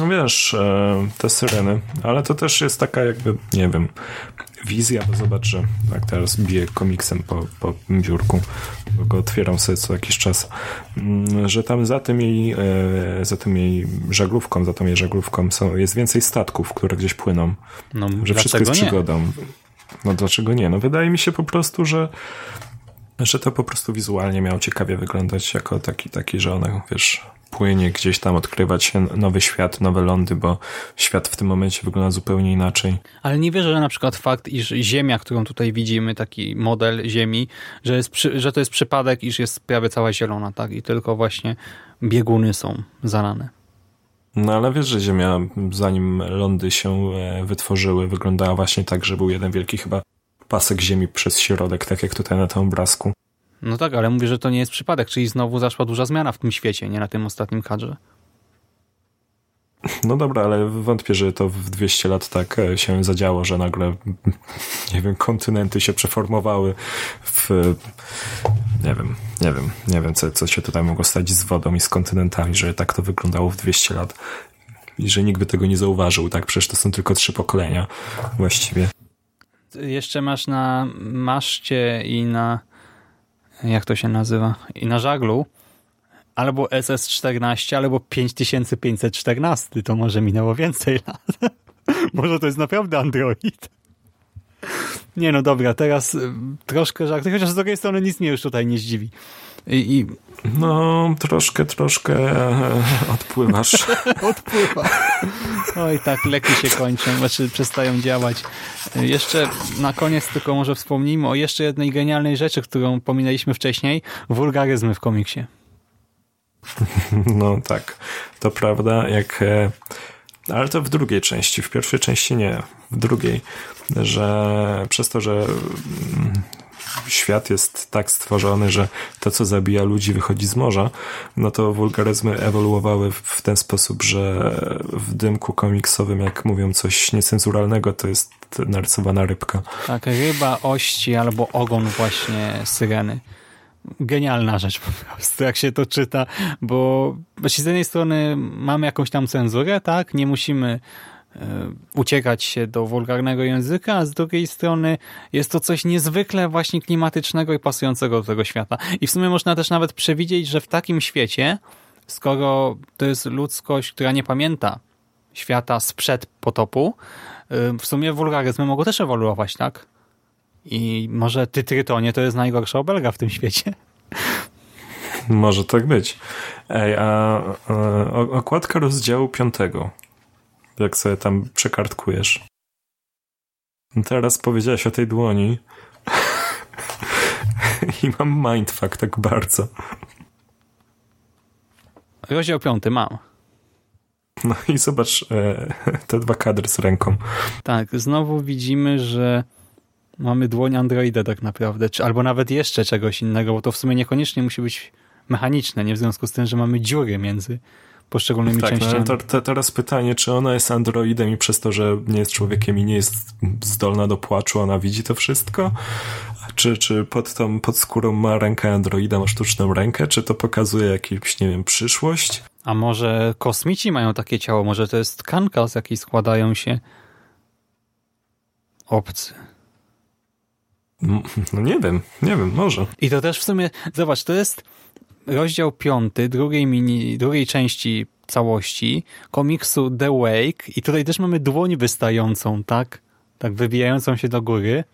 No wiesz, e, te syreny, ale to też jest taka jakby, nie wiem, wizja, bo zobacz, że jak teraz biję komiksem po, po biurku, bo go otwieram sobie co jakiś czas, mm, że tam za tym jej, e, za tym jej żaglówką, za tą jej żaglówką są, jest więcej statków, które gdzieś płyną. No, że wszystko jest przygodą. No dlaczego nie? No wydaje mi się po prostu, że że to po prostu wizualnie miało ciekawie wyglądać jako taki, taki, że ona, wiesz, płynie gdzieś tam, odkrywać się nowy świat, nowe lądy, bo świat w tym momencie wygląda zupełnie inaczej. Ale nie wierzę, że na przykład fakt, iż Ziemia, którą tutaj widzimy, taki model Ziemi, że, jest że to jest przypadek, iż jest prawie cała zielona, tak? I tylko właśnie bieguny są zalane. No ale wiesz, że Ziemia, zanim lądy się e, wytworzyły, wyglądała właśnie tak, że był jeden wielki chyba pasek Ziemi przez środek, tak jak tutaj na tym obrazku. No tak, ale mówię, że to nie jest przypadek, czyli znowu zaszła duża zmiana w tym świecie, nie na tym ostatnim kadrze. No dobra, ale wątpię, że to w 200 lat tak e, się zadziało, że nagle, nie wiem, kontynenty się przeformowały w, nie wiem, nie wiem, nie wiem, co, co się tutaj mogło stać z wodą i z kontynentami, że tak to wyglądało w 200 lat i że nikt by tego nie zauważył, tak? Przecież to są tylko trzy pokolenia właściwie. Jeszcze masz na maszcie i na, jak to się nazywa, i na żaglu albo SS-14, albo 5514. To może minęło więcej lat. może to jest naprawdę Android. Nie no dobra, teraz y, troszkę żarty, chociaż z drugiej strony nic mnie już tutaj nie zdziwi. I, i... No, troszkę, troszkę e, odpływasz. Odpływa. Oj, tak, leki się kończą, znaczy przestają działać. Jeszcze na koniec tylko może wspomnijmy o jeszcze jednej genialnej rzeczy, którą pominęliśmy wcześniej. Wulgaryzmy w komiksie. No tak, to prawda. Jak, e, ale to w drugiej części. W pierwszej części nie, w drugiej. Że przez to, że mm, świat jest tak stworzony, że to, co zabija ludzi, wychodzi z morza, no to wulgaryzmy ewoluowały w ten sposób, że w dymku komiksowym, jak mówią coś niecenzuralnego, to jest narysowana rybka. Tak, ryba, ości albo ogon właśnie syreny genialna rzecz po prostu, jak się to czyta, bo z jednej strony mamy jakąś tam cenzurę, tak, nie musimy e, uciekać się do wulgarnego języka, a z drugiej strony jest to coś niezwykle właśnie klimatycznego i pasującego do tego świata. I w sumie można też nawet przewidzieć, że w takim świecie, skoro to jest ludzkość, która nie pamięta świata sprzed potopu, e, w sumie wulgaryzmy mogą też ewoluować, tak? I może Tytrytonie to jest najgorsza obelga w tym świecie. Może tak być. Ej, a, a okładka rozdziału piątego. jak sobie tam przekartkujesz. Teraz powiedziałeś o tej dłoni i mam mindfuck tak bardzo. Rozdział piąty mam. No i zobacz e, te dwa kadry z ręką. Tak, znowu widzimy, że mamy dłoń Androida tak naprawdę, czy, albo nawet jeszcze czegoś innego, bo to w sumie niekoniecznie musi być mechaniczne, nie w związku z tym, że mamy dziury między poszczególnymi tak, częściami. No, to, to, teraz pytanie, czy ona jest androidem i przez to, że nie jest człowiekiem i nie jest zdolna do płaczu, ona widzi to wszystko? Czy, czy pod tą pod skórą ma rękę androida, ma sztuczną rękę? Czy to pokazuje jakąś, nie wiem, przyszłość? A może kosmici mają takie ciało? Może to jest tkanka, z jakiej składają się obcy? No nie wiem, nie wiem, może. I to też w sumie, zobacz, to jest rozdział piąty drugiej, mini, drugiej części całości komiksu The Wake i tutaj też mamy dłoń wystającą, tak? Tak wybijającą się do góry.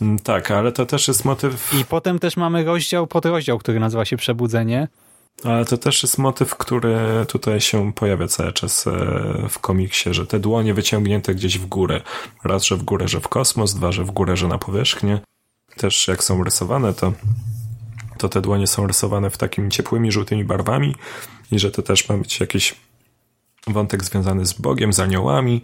Mm, tak, ale to też jest motyw... I potem też mamy rozdział, podrozdział, który nazywa się Przebudzenie. Ale to też jest motyw, który tutaj się pojawia cały czas e, w komiksie, że te dłonie wyciągnięte gdzieś w górę. Raz, że w górę, że w kosmos, dwa, że w górę, że na powierzchnię. Też jak są rysowane, to to te dłonie są rysowane w takimi ciepłymi, żółtymi barwami i że to też ma być jakiś wątek związany z Bogiem, z aniołami.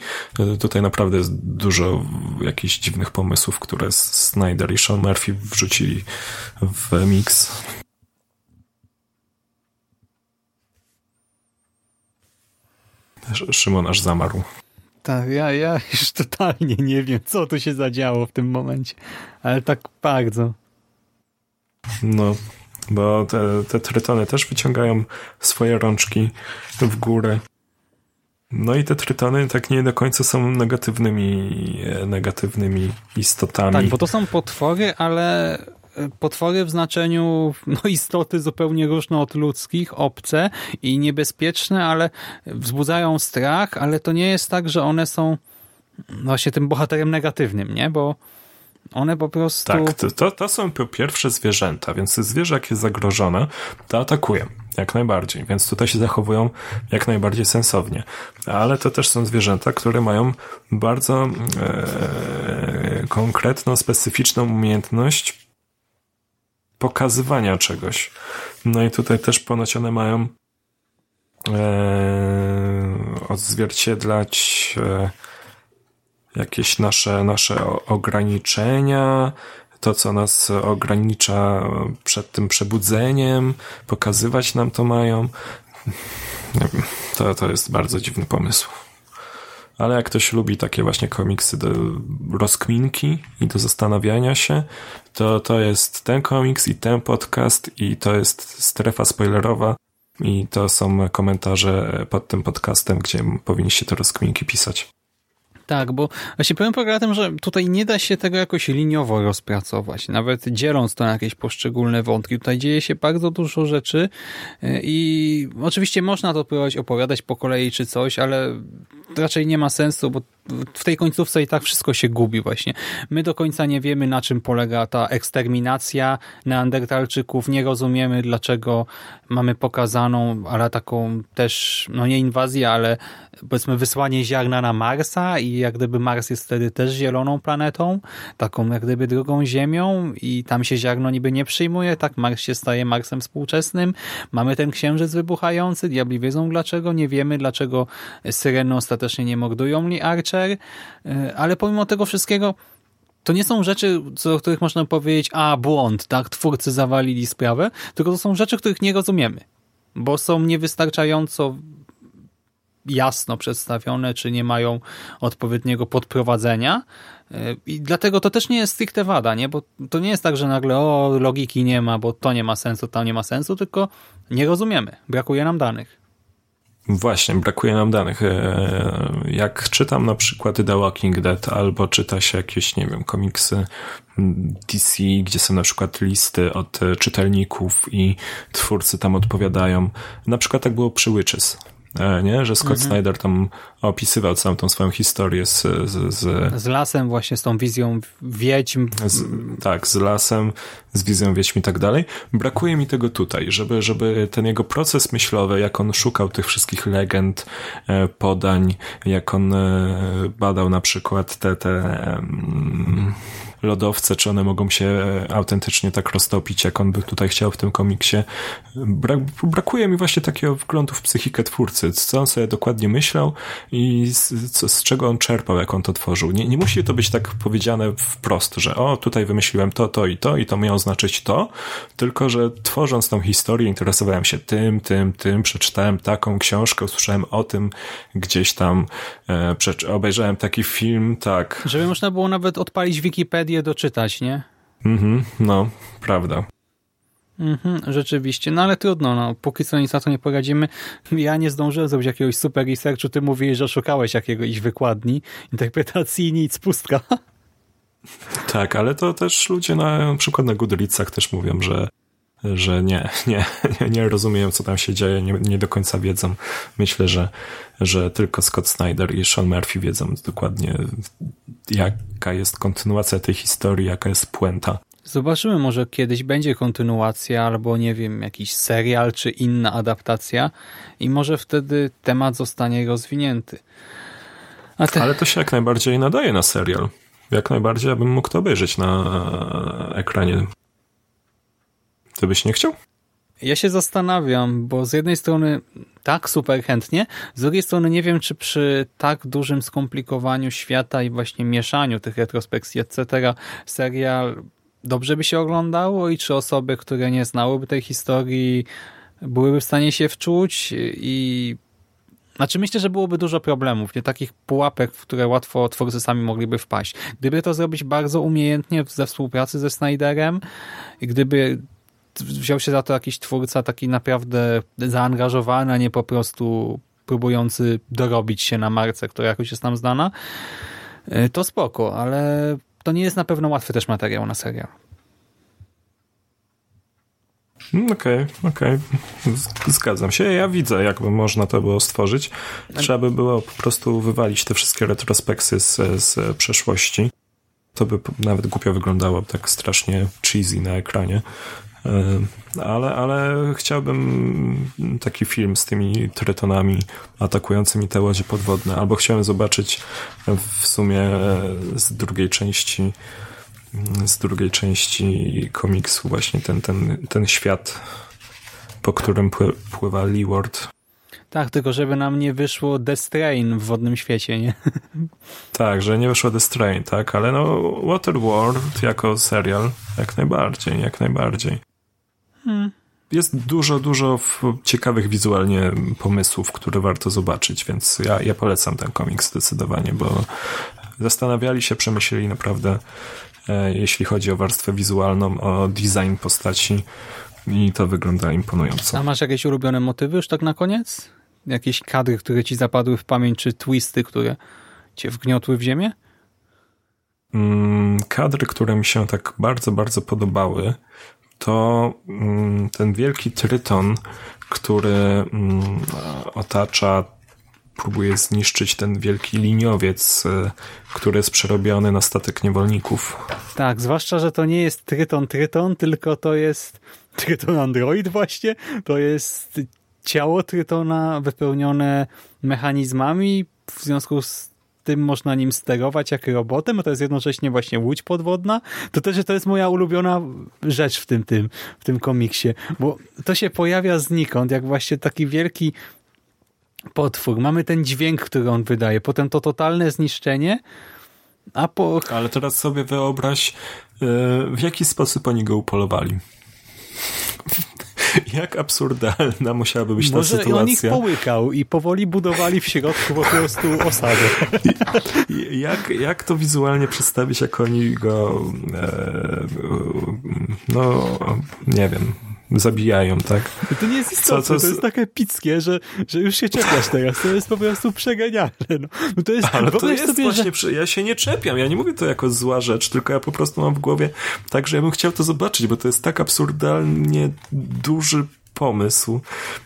Tutaj naprawdę jest dużo jakichś dziwnych pomysłów, które Snyder i Sean Murphy wrzucili w mix. Szymon aż zamarł. Tak, ja, ja już totalnie nie wiem, co tu się zadziało w tym momencie, ale tak bardzo. No, bo te, te trytony też wyciągają swoje rączki w górę. No i te trytony tak nie do końca są negatywnymi, negatywnymi istotami. Tak, bo to są potwory, ale e, potwory w znaczeniu no, istoty zupełnie różne od ludzkich, obce i niebezpieczne, ale wzbudzają strach, ale to nie jest tak, że one są właśnie tym bohaterem negatywnym, nie? Bo one po prostu... Tak, to, to są pierwsze zwierzęta, więc zwierzę jak jest zagrożone, to atakuje. Jak najbardziej, więc tutaj się zachowują jak najbardziej sensownie. Ale to też są zwierzęta, które mają bardzo e, konkretną, specyficzną umiejętność pokazywania czegoś. No i tutaj też ponoć one mają e, odzwierciedlać e, jakieś nasze, nasze ograniczenia, to, co nas ogranicza przed tym przebudzeniem, pokazywać nam to mają. To, to jest bardzo dziwny pomysł. Ale jak ktoś lubi takie właśnie komiksy do rozkminki i do zastanawiania się, to to jest ten komiks i ten podcast i to jest strefa spoilerowa i to są komentarze pod tym podcastem, gdzie powinniście te rozkminki pisać. Tak, bo właśnie powiem polega tym, że tutaj nie da się tego jakoś liniowo rozpracować, nawet dzieląc to na jakieś poszczególne wątki. Tutaj dzieje się bardzo dużo rzeczy e, i oczywiście można to próbować opowiadać po kolei czy coś, ale raczej nie ma sensu, bo w tej końcówce i tak wszystko się gubi właśnie. My do końca nie wiemy, na czym polega ta eksterminacja neandertalczyków, nie rozumiemy, dlaczego mamy pokazaną, ale taką też, no nie inwazję, ale powiedzmy wysłanie ziarna na Marsa i jak gdyby Mars jest wtedy też zieloną planetą, taką jak gdyby drugą Ziemią i tam się ziarno niby nie przyjmuje, tak Mars się staje Marsem współczesnym. Mamy ten księżyc wybuchający, diabli wiedzą dlaczego, nie wiemy dlaczego Syreny ostatecznie nie mordują Lee Archer, e, ale pomimo tego wszystkiego to nie są rzeczy, co do których można powiedzieć, a błąd, tak, twórcy zawalili sprawę, tylko to są rzeczy, których nie rozumiemy, bo są niewystarczająco jasno przedstawione, czy nie mają odpowiedniego podprowadzenia. I dlatego to też nie jest stricte wada, nie? bo to nie jest tak, że nagle o, logiki nie ma, bo to nie ma sensu, to nie ma sensu, tylko nie rozumiemy, brakuje nam danych. Właśnie, brakuje nam danych. E, jak czytam na przykład The Walking Dead albo czyta się jakieś, nie wiem, komiksy DC, gdzie są na przykład listy od czytelników i twórcy tam odpowiadają. Na przykład tak było przy Witches nie? Że Scott mhm. Snyder tam opisywał całą tą swoją historię z... Z, z, z lasem właśnie, z tą wizją wiedźm. Z, tak, z lasem, z wizją wiedźm i tak dalej. Brakuje mi tego tutaj, żeby, żeby ten jego proces myślowy, jak on szukał tych wszystkich legend, e, podań, jak on e, badał na przykład te, te lodowce, czy one mogą się e, autentycznie tak roztopić, jak on by tutaj chciał w tym komiksie. Brak, brakuje mi właśnie takiego wglądu w psychikę twórcy, co on sobie dokładnie myślał i z, co, z czego on czerpał, jak on to tworzył. Nie, nie musi to być tak powiedziane wprost, że o, tutaj wymyśliłem to, to i to i to miało znaczyć to, tylko, że tworząc tą historię interesowałem się tym, tym, tym, przeczytałem taką książkę, usłyszałem o tym gdzieś tam, e, obejrzałem taki film, tak. Żeby można było nawet odpalić Wikipedię je doczytać, nie? Mhm, no, prawda. Mhm, rzeczywiście, no ale trudno, no, póki co nic na to nie poradzimy. Ja nie zdążyłem zrobić jakiegoś super researchu, ty mówiłeś, że szukałeś jakiegoś wykładni, interpretacji nic, pustka. Tak, ale to też ludzie na, na przykład na Goodreadsach też mówią, że że nie, nie, nie rozumieją, co tam się dzieje, nie, nie do końca wiedzą. Myślę, że, że tylko Scott Snyder i Sean Murphy wiedzą dokładnie, jaka jest kontynuacja tej historii, jaka jest puenta. Zobaczymy, może kiedyś będzie kontynuacja, albo nie wiem, jakiś serial, czy inna adaptacja i może wtedy temat zostanie rozwinięty. Te... Ale to się jak najbardziej nadaje na serial. Jak najbardziej, abym mógł to obejrzeć na ekranie ty byś nie chciał? Ja się zastanawiam, bo z jednej strony tak, super chętnie, z drugiej strony nie wiem, czy przy tak dużym skomplikowaniu świata i właśnie mieszaniu tych retrospekcji, etc., serial dobrze by się oglądało i czy osoby, które nie znałyby tej historii byłyby w stanie się wczuć i znaczy myślę, że byłoby dużo problemów, nie takich pułapek, w które łatwo twórcy sami mogliby wpaść. Gdyby to zrobić bardzo umiejętnie ze współpracy ze Snyderem gdyby wziął się za to jakiś twórca taki naprawdę zaangażowany, a nie po prostu próbujący dorobić się na marce, która jakoś jest nam znana, y, to spoko, ale to nie jest na pewno łatwy też materiał na serial. Mm, okej, okay, okej. Okay. Zgadzam się. Ja widzę, jakby można to było stworzyć. Trzeba by było po prostu wywalić te wszystkie retrospekcje z, z przeszłości. To by nawet głupio wyglądało, tak strasznie cheesy na ekranie. Ale, ale chciałbym taki film z tymi trytonami atakującymi te łodzie podwodne, albo chciałem zobaczyć w sumie e, z drugiej części z drugiej części komiksu właśnie ten, ten, ten świat, po którym pływa Leeward. Tak, tylko żeby nam nie wyszło The Strain w wodnym świecie, nie? Tak, że nie wyszło The Strain, tak, ale no Waterworld jako serial jak najbardziej, jak najbardziej. Hmm. Jest dużo, dużo ciekawych wizualnie pomysłów, które warto zobaczyć, więc ja, ja polecam ten komiks zdecydowanie, bo zastanawiali się, przemyśleli naprawdę, e, jeśli chodzi o warstwę wizualną, o design postaci i to wygląda imponująco. A masz jakieś ulubione motywy już tak na koniec? Jakieś kadry, które ci zapadły w pamięć, czy twisty, które cię wgniotły w ziemię? Mm, kadry, które mi się tak bardzo, bardzo podobały, to mm, ten wielki tryton, który mm, otacza, próbuje zniszczyć ten wielki liniowiec, y, który jest przerobiony na statek niewolników. Tak, zwłaszcza, że to nie jest tryton tryton, tylko to jest tryton android właśnie, to jest ciało trytona wypełnione mechanizmami, w związku z tym można nim sterować jak robotem, a to jest jednocześnie właśnie łódź podwodna, to też to jest moja ulubiona rzecz w tym, tym, w tym komiksie, bo to się pojawia znikąd, jak właśnie taki wielki potwór. Mamy ten dźwięk, który on wydaje, potem to totalne zniszczenie, a po... Ale teraz sobie wyobraź, e, w jaki sposób oni go upolowali. Jak absurdalna musiałaby być Może ta sytuacja. Może on ich połykał i powoli budowali w środku po prostu osadę. jak, jak to wizualnie przedstawić, jak oni go e, no, nie wiem, zabijają, tak? To nie jest istotne, co, co... to jest tak epickie, że, że już się czepiasz teraz, to jest po prostu przeganiane. No. no to jest, Ale to jest sobie, właśnie, że... ja się nie czepiam, ja nie mówię to jako zła rzecz, tylko ja po prostu mam w głowie tak, że ja bym chciał to zobaczyć, bo to jest tak absurdalnie duży pomysł,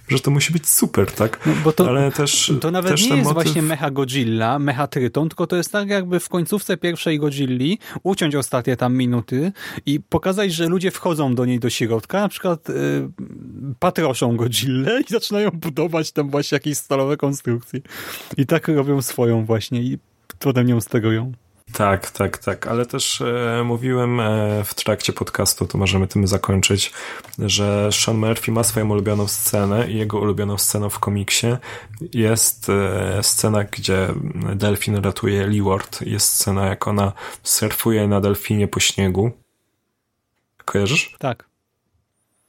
że to musi być super, tak? No, bo to, Ale też To nawet też nie jest motyw... właśnie Mecha Godzilla, Mecha Tryton, tylko to jest tak jakby w końcówce pierwszej Godzilli uciąć ostatnie tam minuty i pokazać, że ludzie wchodzą do niej do środka, na przykład yy, patroszą Godzillę i zaczynają budować tam właśnie jakieś stalowe konstrukcje. I tak robią swoją właśnie i potem nią sterują. Tak, tak, tak, ale też e, mówiłem e, w trakcie podcastu, to możemy tym zakończyć, że Sean Murphy ma swoją ulubioną scenę i jego ulubioną sceną w komiksie jest e, scena, gdzie delfin ratuje Leeward. Jest scena, jak ona surfuje na delfinie po śniegu. Kojarzysz? Tak.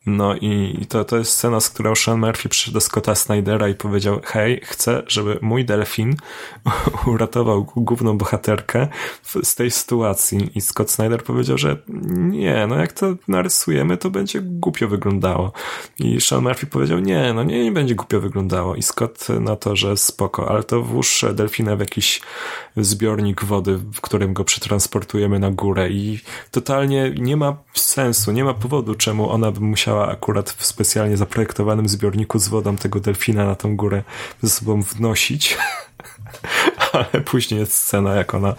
No i to, to jest scena, z którą Sean Murphy przyszedł do Scotta Snydera i powiedział, hej, chcę, żeby mój delfin uratował główną bohaterkę z tej sytuacji. I Scott Snyder powiedział, że nie, no jak to narysujemy, to będzie głupio wyglądało. I Sean Murphy powiedział, nie, no nie, nie będzie głupio wyglądało. I Scott na to, że spoko, ale to włóż delfina w jakiś zbiornik wody, w którym go przetransportujemy na górę i totalnie nie ma sensu, nie ma powodu, czemu ona by musiała musiała akurat w specjalnie zaprojektowanym zbiorniku z wodą tego delfina na tą górę ze sobą wnosić. Ale później jest scena, jak ona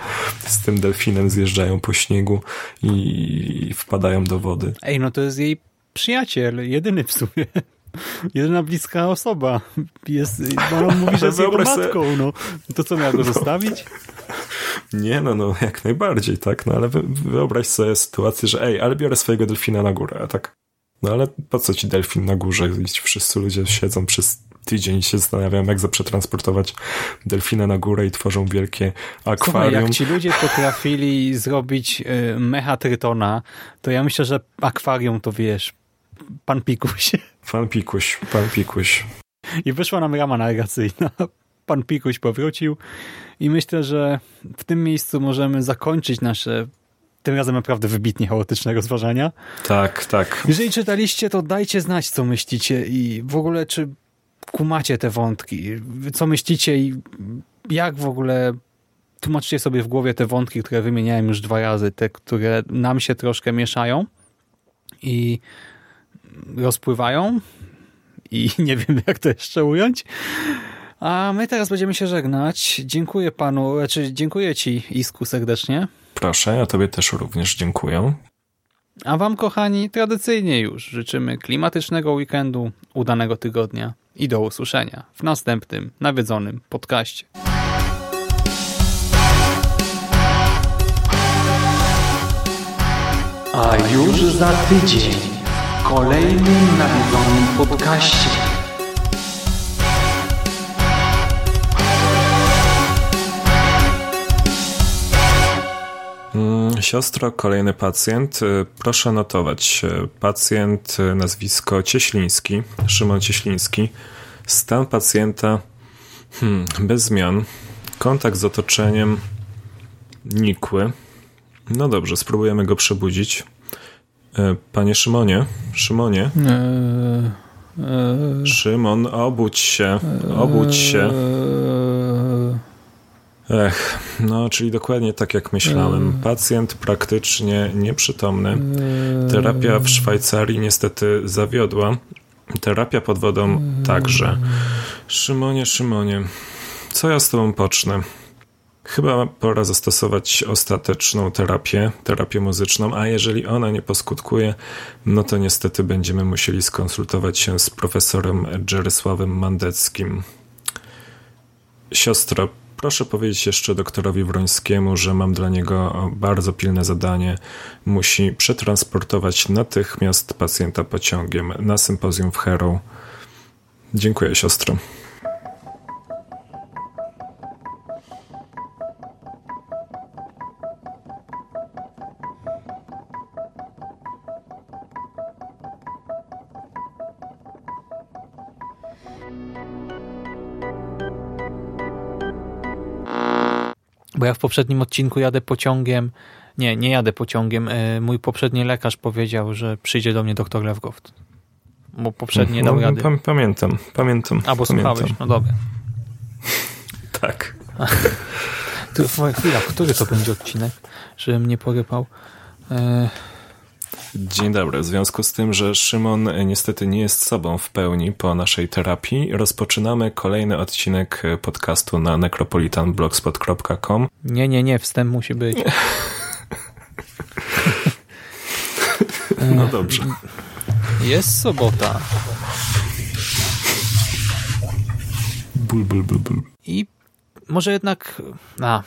z tym delfinem zjeżdżają po śniegu i wpadają do wody. Ej, no to jest jej przyjaciel, jedyny w sumie. Jedyna bliska osoba. Jest, on mówi, że jest jego matką. No. To co, miał go no. zostawić? Nie, no, no, jak najbardziej, tak, no ale wyobraź sobie sytuację, że ej, ale biorę swojego delfina na górę, a tak no ale po co ci delfin na górze? Wszyscy ludzie siedzą przez tydzień i się zastanawiają, jak przetransportować delfina na górę i tworzą wielkie akwarium. Słuchaj, jak ci ludzie potrafili zrobić y, mecha Trytona, to ja myślę, że akwarium to wiesz, pan Pikuś. Pan Pikuś, pan Pikuś. I wyszła nam rama narracyjna. Pan Pikuś powrócił i myślę, że w tym miejscu możemy zakończyć nasze tym razem naprawdę wybitnie chaotyczne rozważania. Tak, tak. Jeżeli czytaliście, to dajcie znać, co myślicie i w ogóle, czy kumacie te wątki, co myślicie i jak w ogóle tłumaczycie sobie w głowie te wątki, które wymieniałem już dwa razy, te, które nam się troszkę mieszają i rozpływają i nie wiem, jak to jeszcze ująć. A my teraz będziemy się żegnać. Dziękuję panu, znaczy dziękuję ci Isku serdecznie. Proszę, ja tobie też również dziękuję. A wam, kochani, tradycyjnie już życzymy klimatycznego weekendu, udanego tygodnia i do usłyszenia w następnym nawiedzonym podcaście. A już za tydzień w kolejnym nawiedzonym podcaście. Siostro, kolejny pacjent. Y, proszę notować. Y, pacjent, y, nazwisko Cieśliński, Szymon Cieśliński. Stan pacjenta hmm, bez zmian. Kontakt z otoczeniem nikły. No dobrze, spróbujemy go przebudzić. Panie Szymonie, Szymonie. Eee, eee, Szymon, obudź się, obudź się. Eee, Ech, no, czyli dokładnie tak jak myślałem. Mm. Pacjent praktycznie nieprzytomny. Terapia w Szwajcarii niestety zawiodła. Terapia pod wodą mm. także. Szymonie, Szymonie, co ja z tobą pocznę? Chyba pora zastosować ostateczną terapię, terapię muzyczną, a jeżeli ona nie poskutkuje, no to niestety będziemy musieli skonsultować się z profesorem Jerysławem Mandeckim. Siostro, Proszę powiedzieć jeszcze doktorowi Wrońskiemu, że mam dla niego bardzo pilne zadanie. Musi przetransportować natychmiast pacjenta pociągiem na sympozjum w Harrow. Dziękuję, siostro. Bo ja w poprzednim odcinku jadę pociągiem. Nie, nie jadę pociągiem. E, mój poprzedni lekarz powiedział, że przyjdzie do mnie doktor Lewgoft. Bo poprzednie dał rady. No, pamiętam, pamiętam. A, bo pamiętam. słuchałeś, no dobra. tak. tu, chwila, który to będzie odcinek, żebym nie porypał? E, Dzień dobry. W związku z tym, że Szymon niestety nie jest sobą w pełni po naszej terapii, rozpoczynamy kolejny odcinek podcastu na necropolitanblogspot.com. Nie, nie, nie, wstęp musi być. No dobrze. Jest sobota. Bul, bul, bul, bul. I może jednak... A,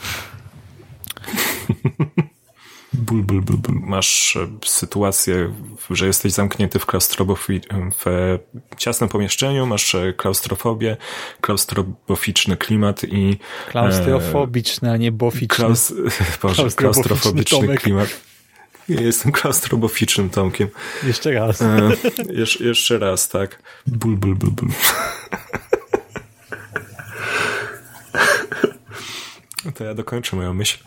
Ból, ból, ból, ból. Masz e, sytuację, że jesteś zamknięty w w ciasnym pomieszczeniu, masz e, klaustrofobię, klaustrofobiczny klimat i... klaustrofobiczny, a nie boficzny. Klaus, Boże, klaustrofobiczny Tomek. klimat. Ja jestem klaustrofobicznym Tomkiem. Jeszcze raz. E, jesz, jeszcze raz, tak. Ból, ból, ból, ból. To ja dokończę moją myśl.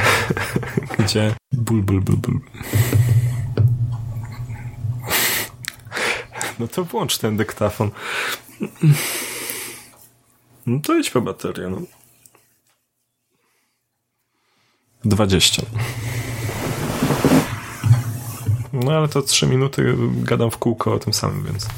Gdzie? Ból, ból, ból, ból. No to włącz ten dyktafon. No to idź po baterię, no. 20. No ale to 3 minuty gadam w kółko o tym samym, więc.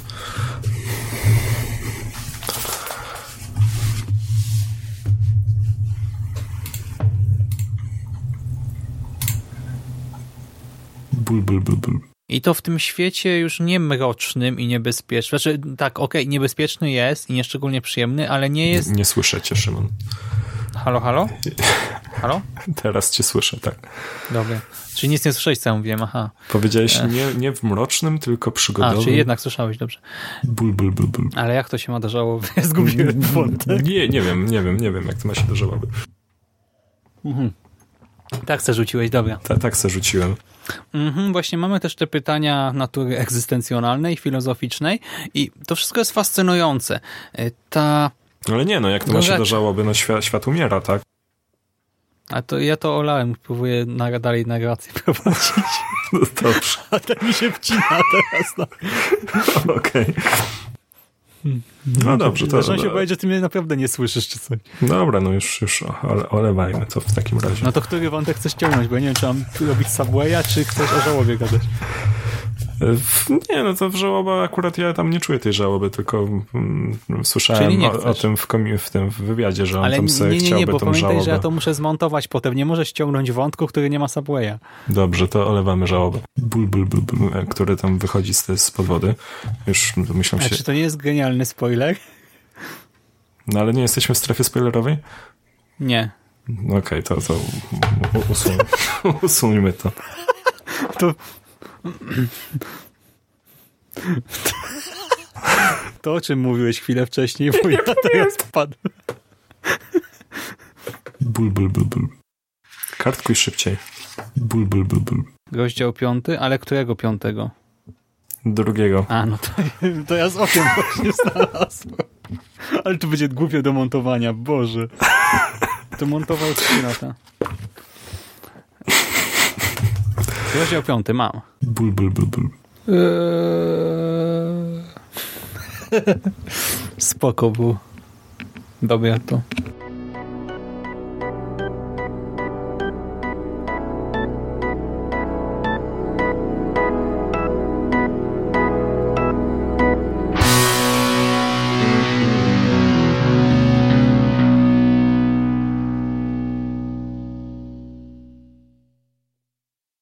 I to w tym świecie już nie mrocznym i niebezpiecznym. Znaczy, tak, okej, niebezpieczny jest i nieszczególnie przyjemny, ale nie jest... Nie słyszę cię, Szymon. Halo, halo? Halo? Teraz cię słyszę, tak. Dobra. Czyli nic nie słyszałeś, co ja mówiłem, aha. Powiedziałeś nie, nie w mrocznym, tylko A, przygodowym. czyli jednak słyszałeś, dobrze. Ból, ból, ból, ból. Ale jak to się ma do żałoby? Zgubiłem wątek. Nie, nie wiem, nie wiem, nie wiem, jak to ma się do żałoby. Tak se rzuciłeś, dobra. Ta, tak se rzuciłem. Mhm, właśnie mamy też te pytania natury egzystencjonalnej, filozoficznej i to wszystko jest fascynujące. E, Ta, Ale nie, no jak to No ma się do rzecz. żałoby? No świat, świat umiera, tak? a to ja to olałem, próbuję na, dalej narrację prowadzić, No dobrze, a tak mi się wcina teraz. No. okej. No dobrze, to... Zacząłem się powiedzieć, że ty mnie naprawdę nie słyszysz, czy coś. Dobra, no już, już ole, olewajmy to w takim razie. No to który wątek chcesz ciągnąć, bo ja nie wiem, czy mam robić Subwaya, czy chcesz o żałobie gadać. Nie, no to w żałoba akurat ja tam nie czuję tej żałoby, tylko mm, słyszałem nie o, o tym w, w tym wywiadzie, że on Ale tam nie, sobie nie, nie, chciałby bo tą pamiętaj, żałobę. że ja to muszę zmontować potem. Nie możesz ściągnąć wątku, który nie ma Subwaya. Dobrze, to olewamy żałobę. Ból, ból, ból, e, który tam wychodzi z, z podwody. Już domyślam A się. czy to nie jest genialny spoiler? No ale nie jesteśmy w strefie spoilerowej? Nie. Okej, to, to u- usuń, usuńmy to. To... To, o czym mówiłeś chwilę wcześniej, bo ja teraz padłem. Ból, ból, ból, ból. Kartkuj szybciej. Ból, ból, ból, ból. Rozdział piąty, ale którego piątego? Drugiego. A, no to, to ja z okiem właśnie znalazłem. Ale to będzie głupie do montowania, Boże. To montował trzy lata. Rozdział piąty, mam. Ból, ból, ból, ból. Eee... Spoko był. Dobra to.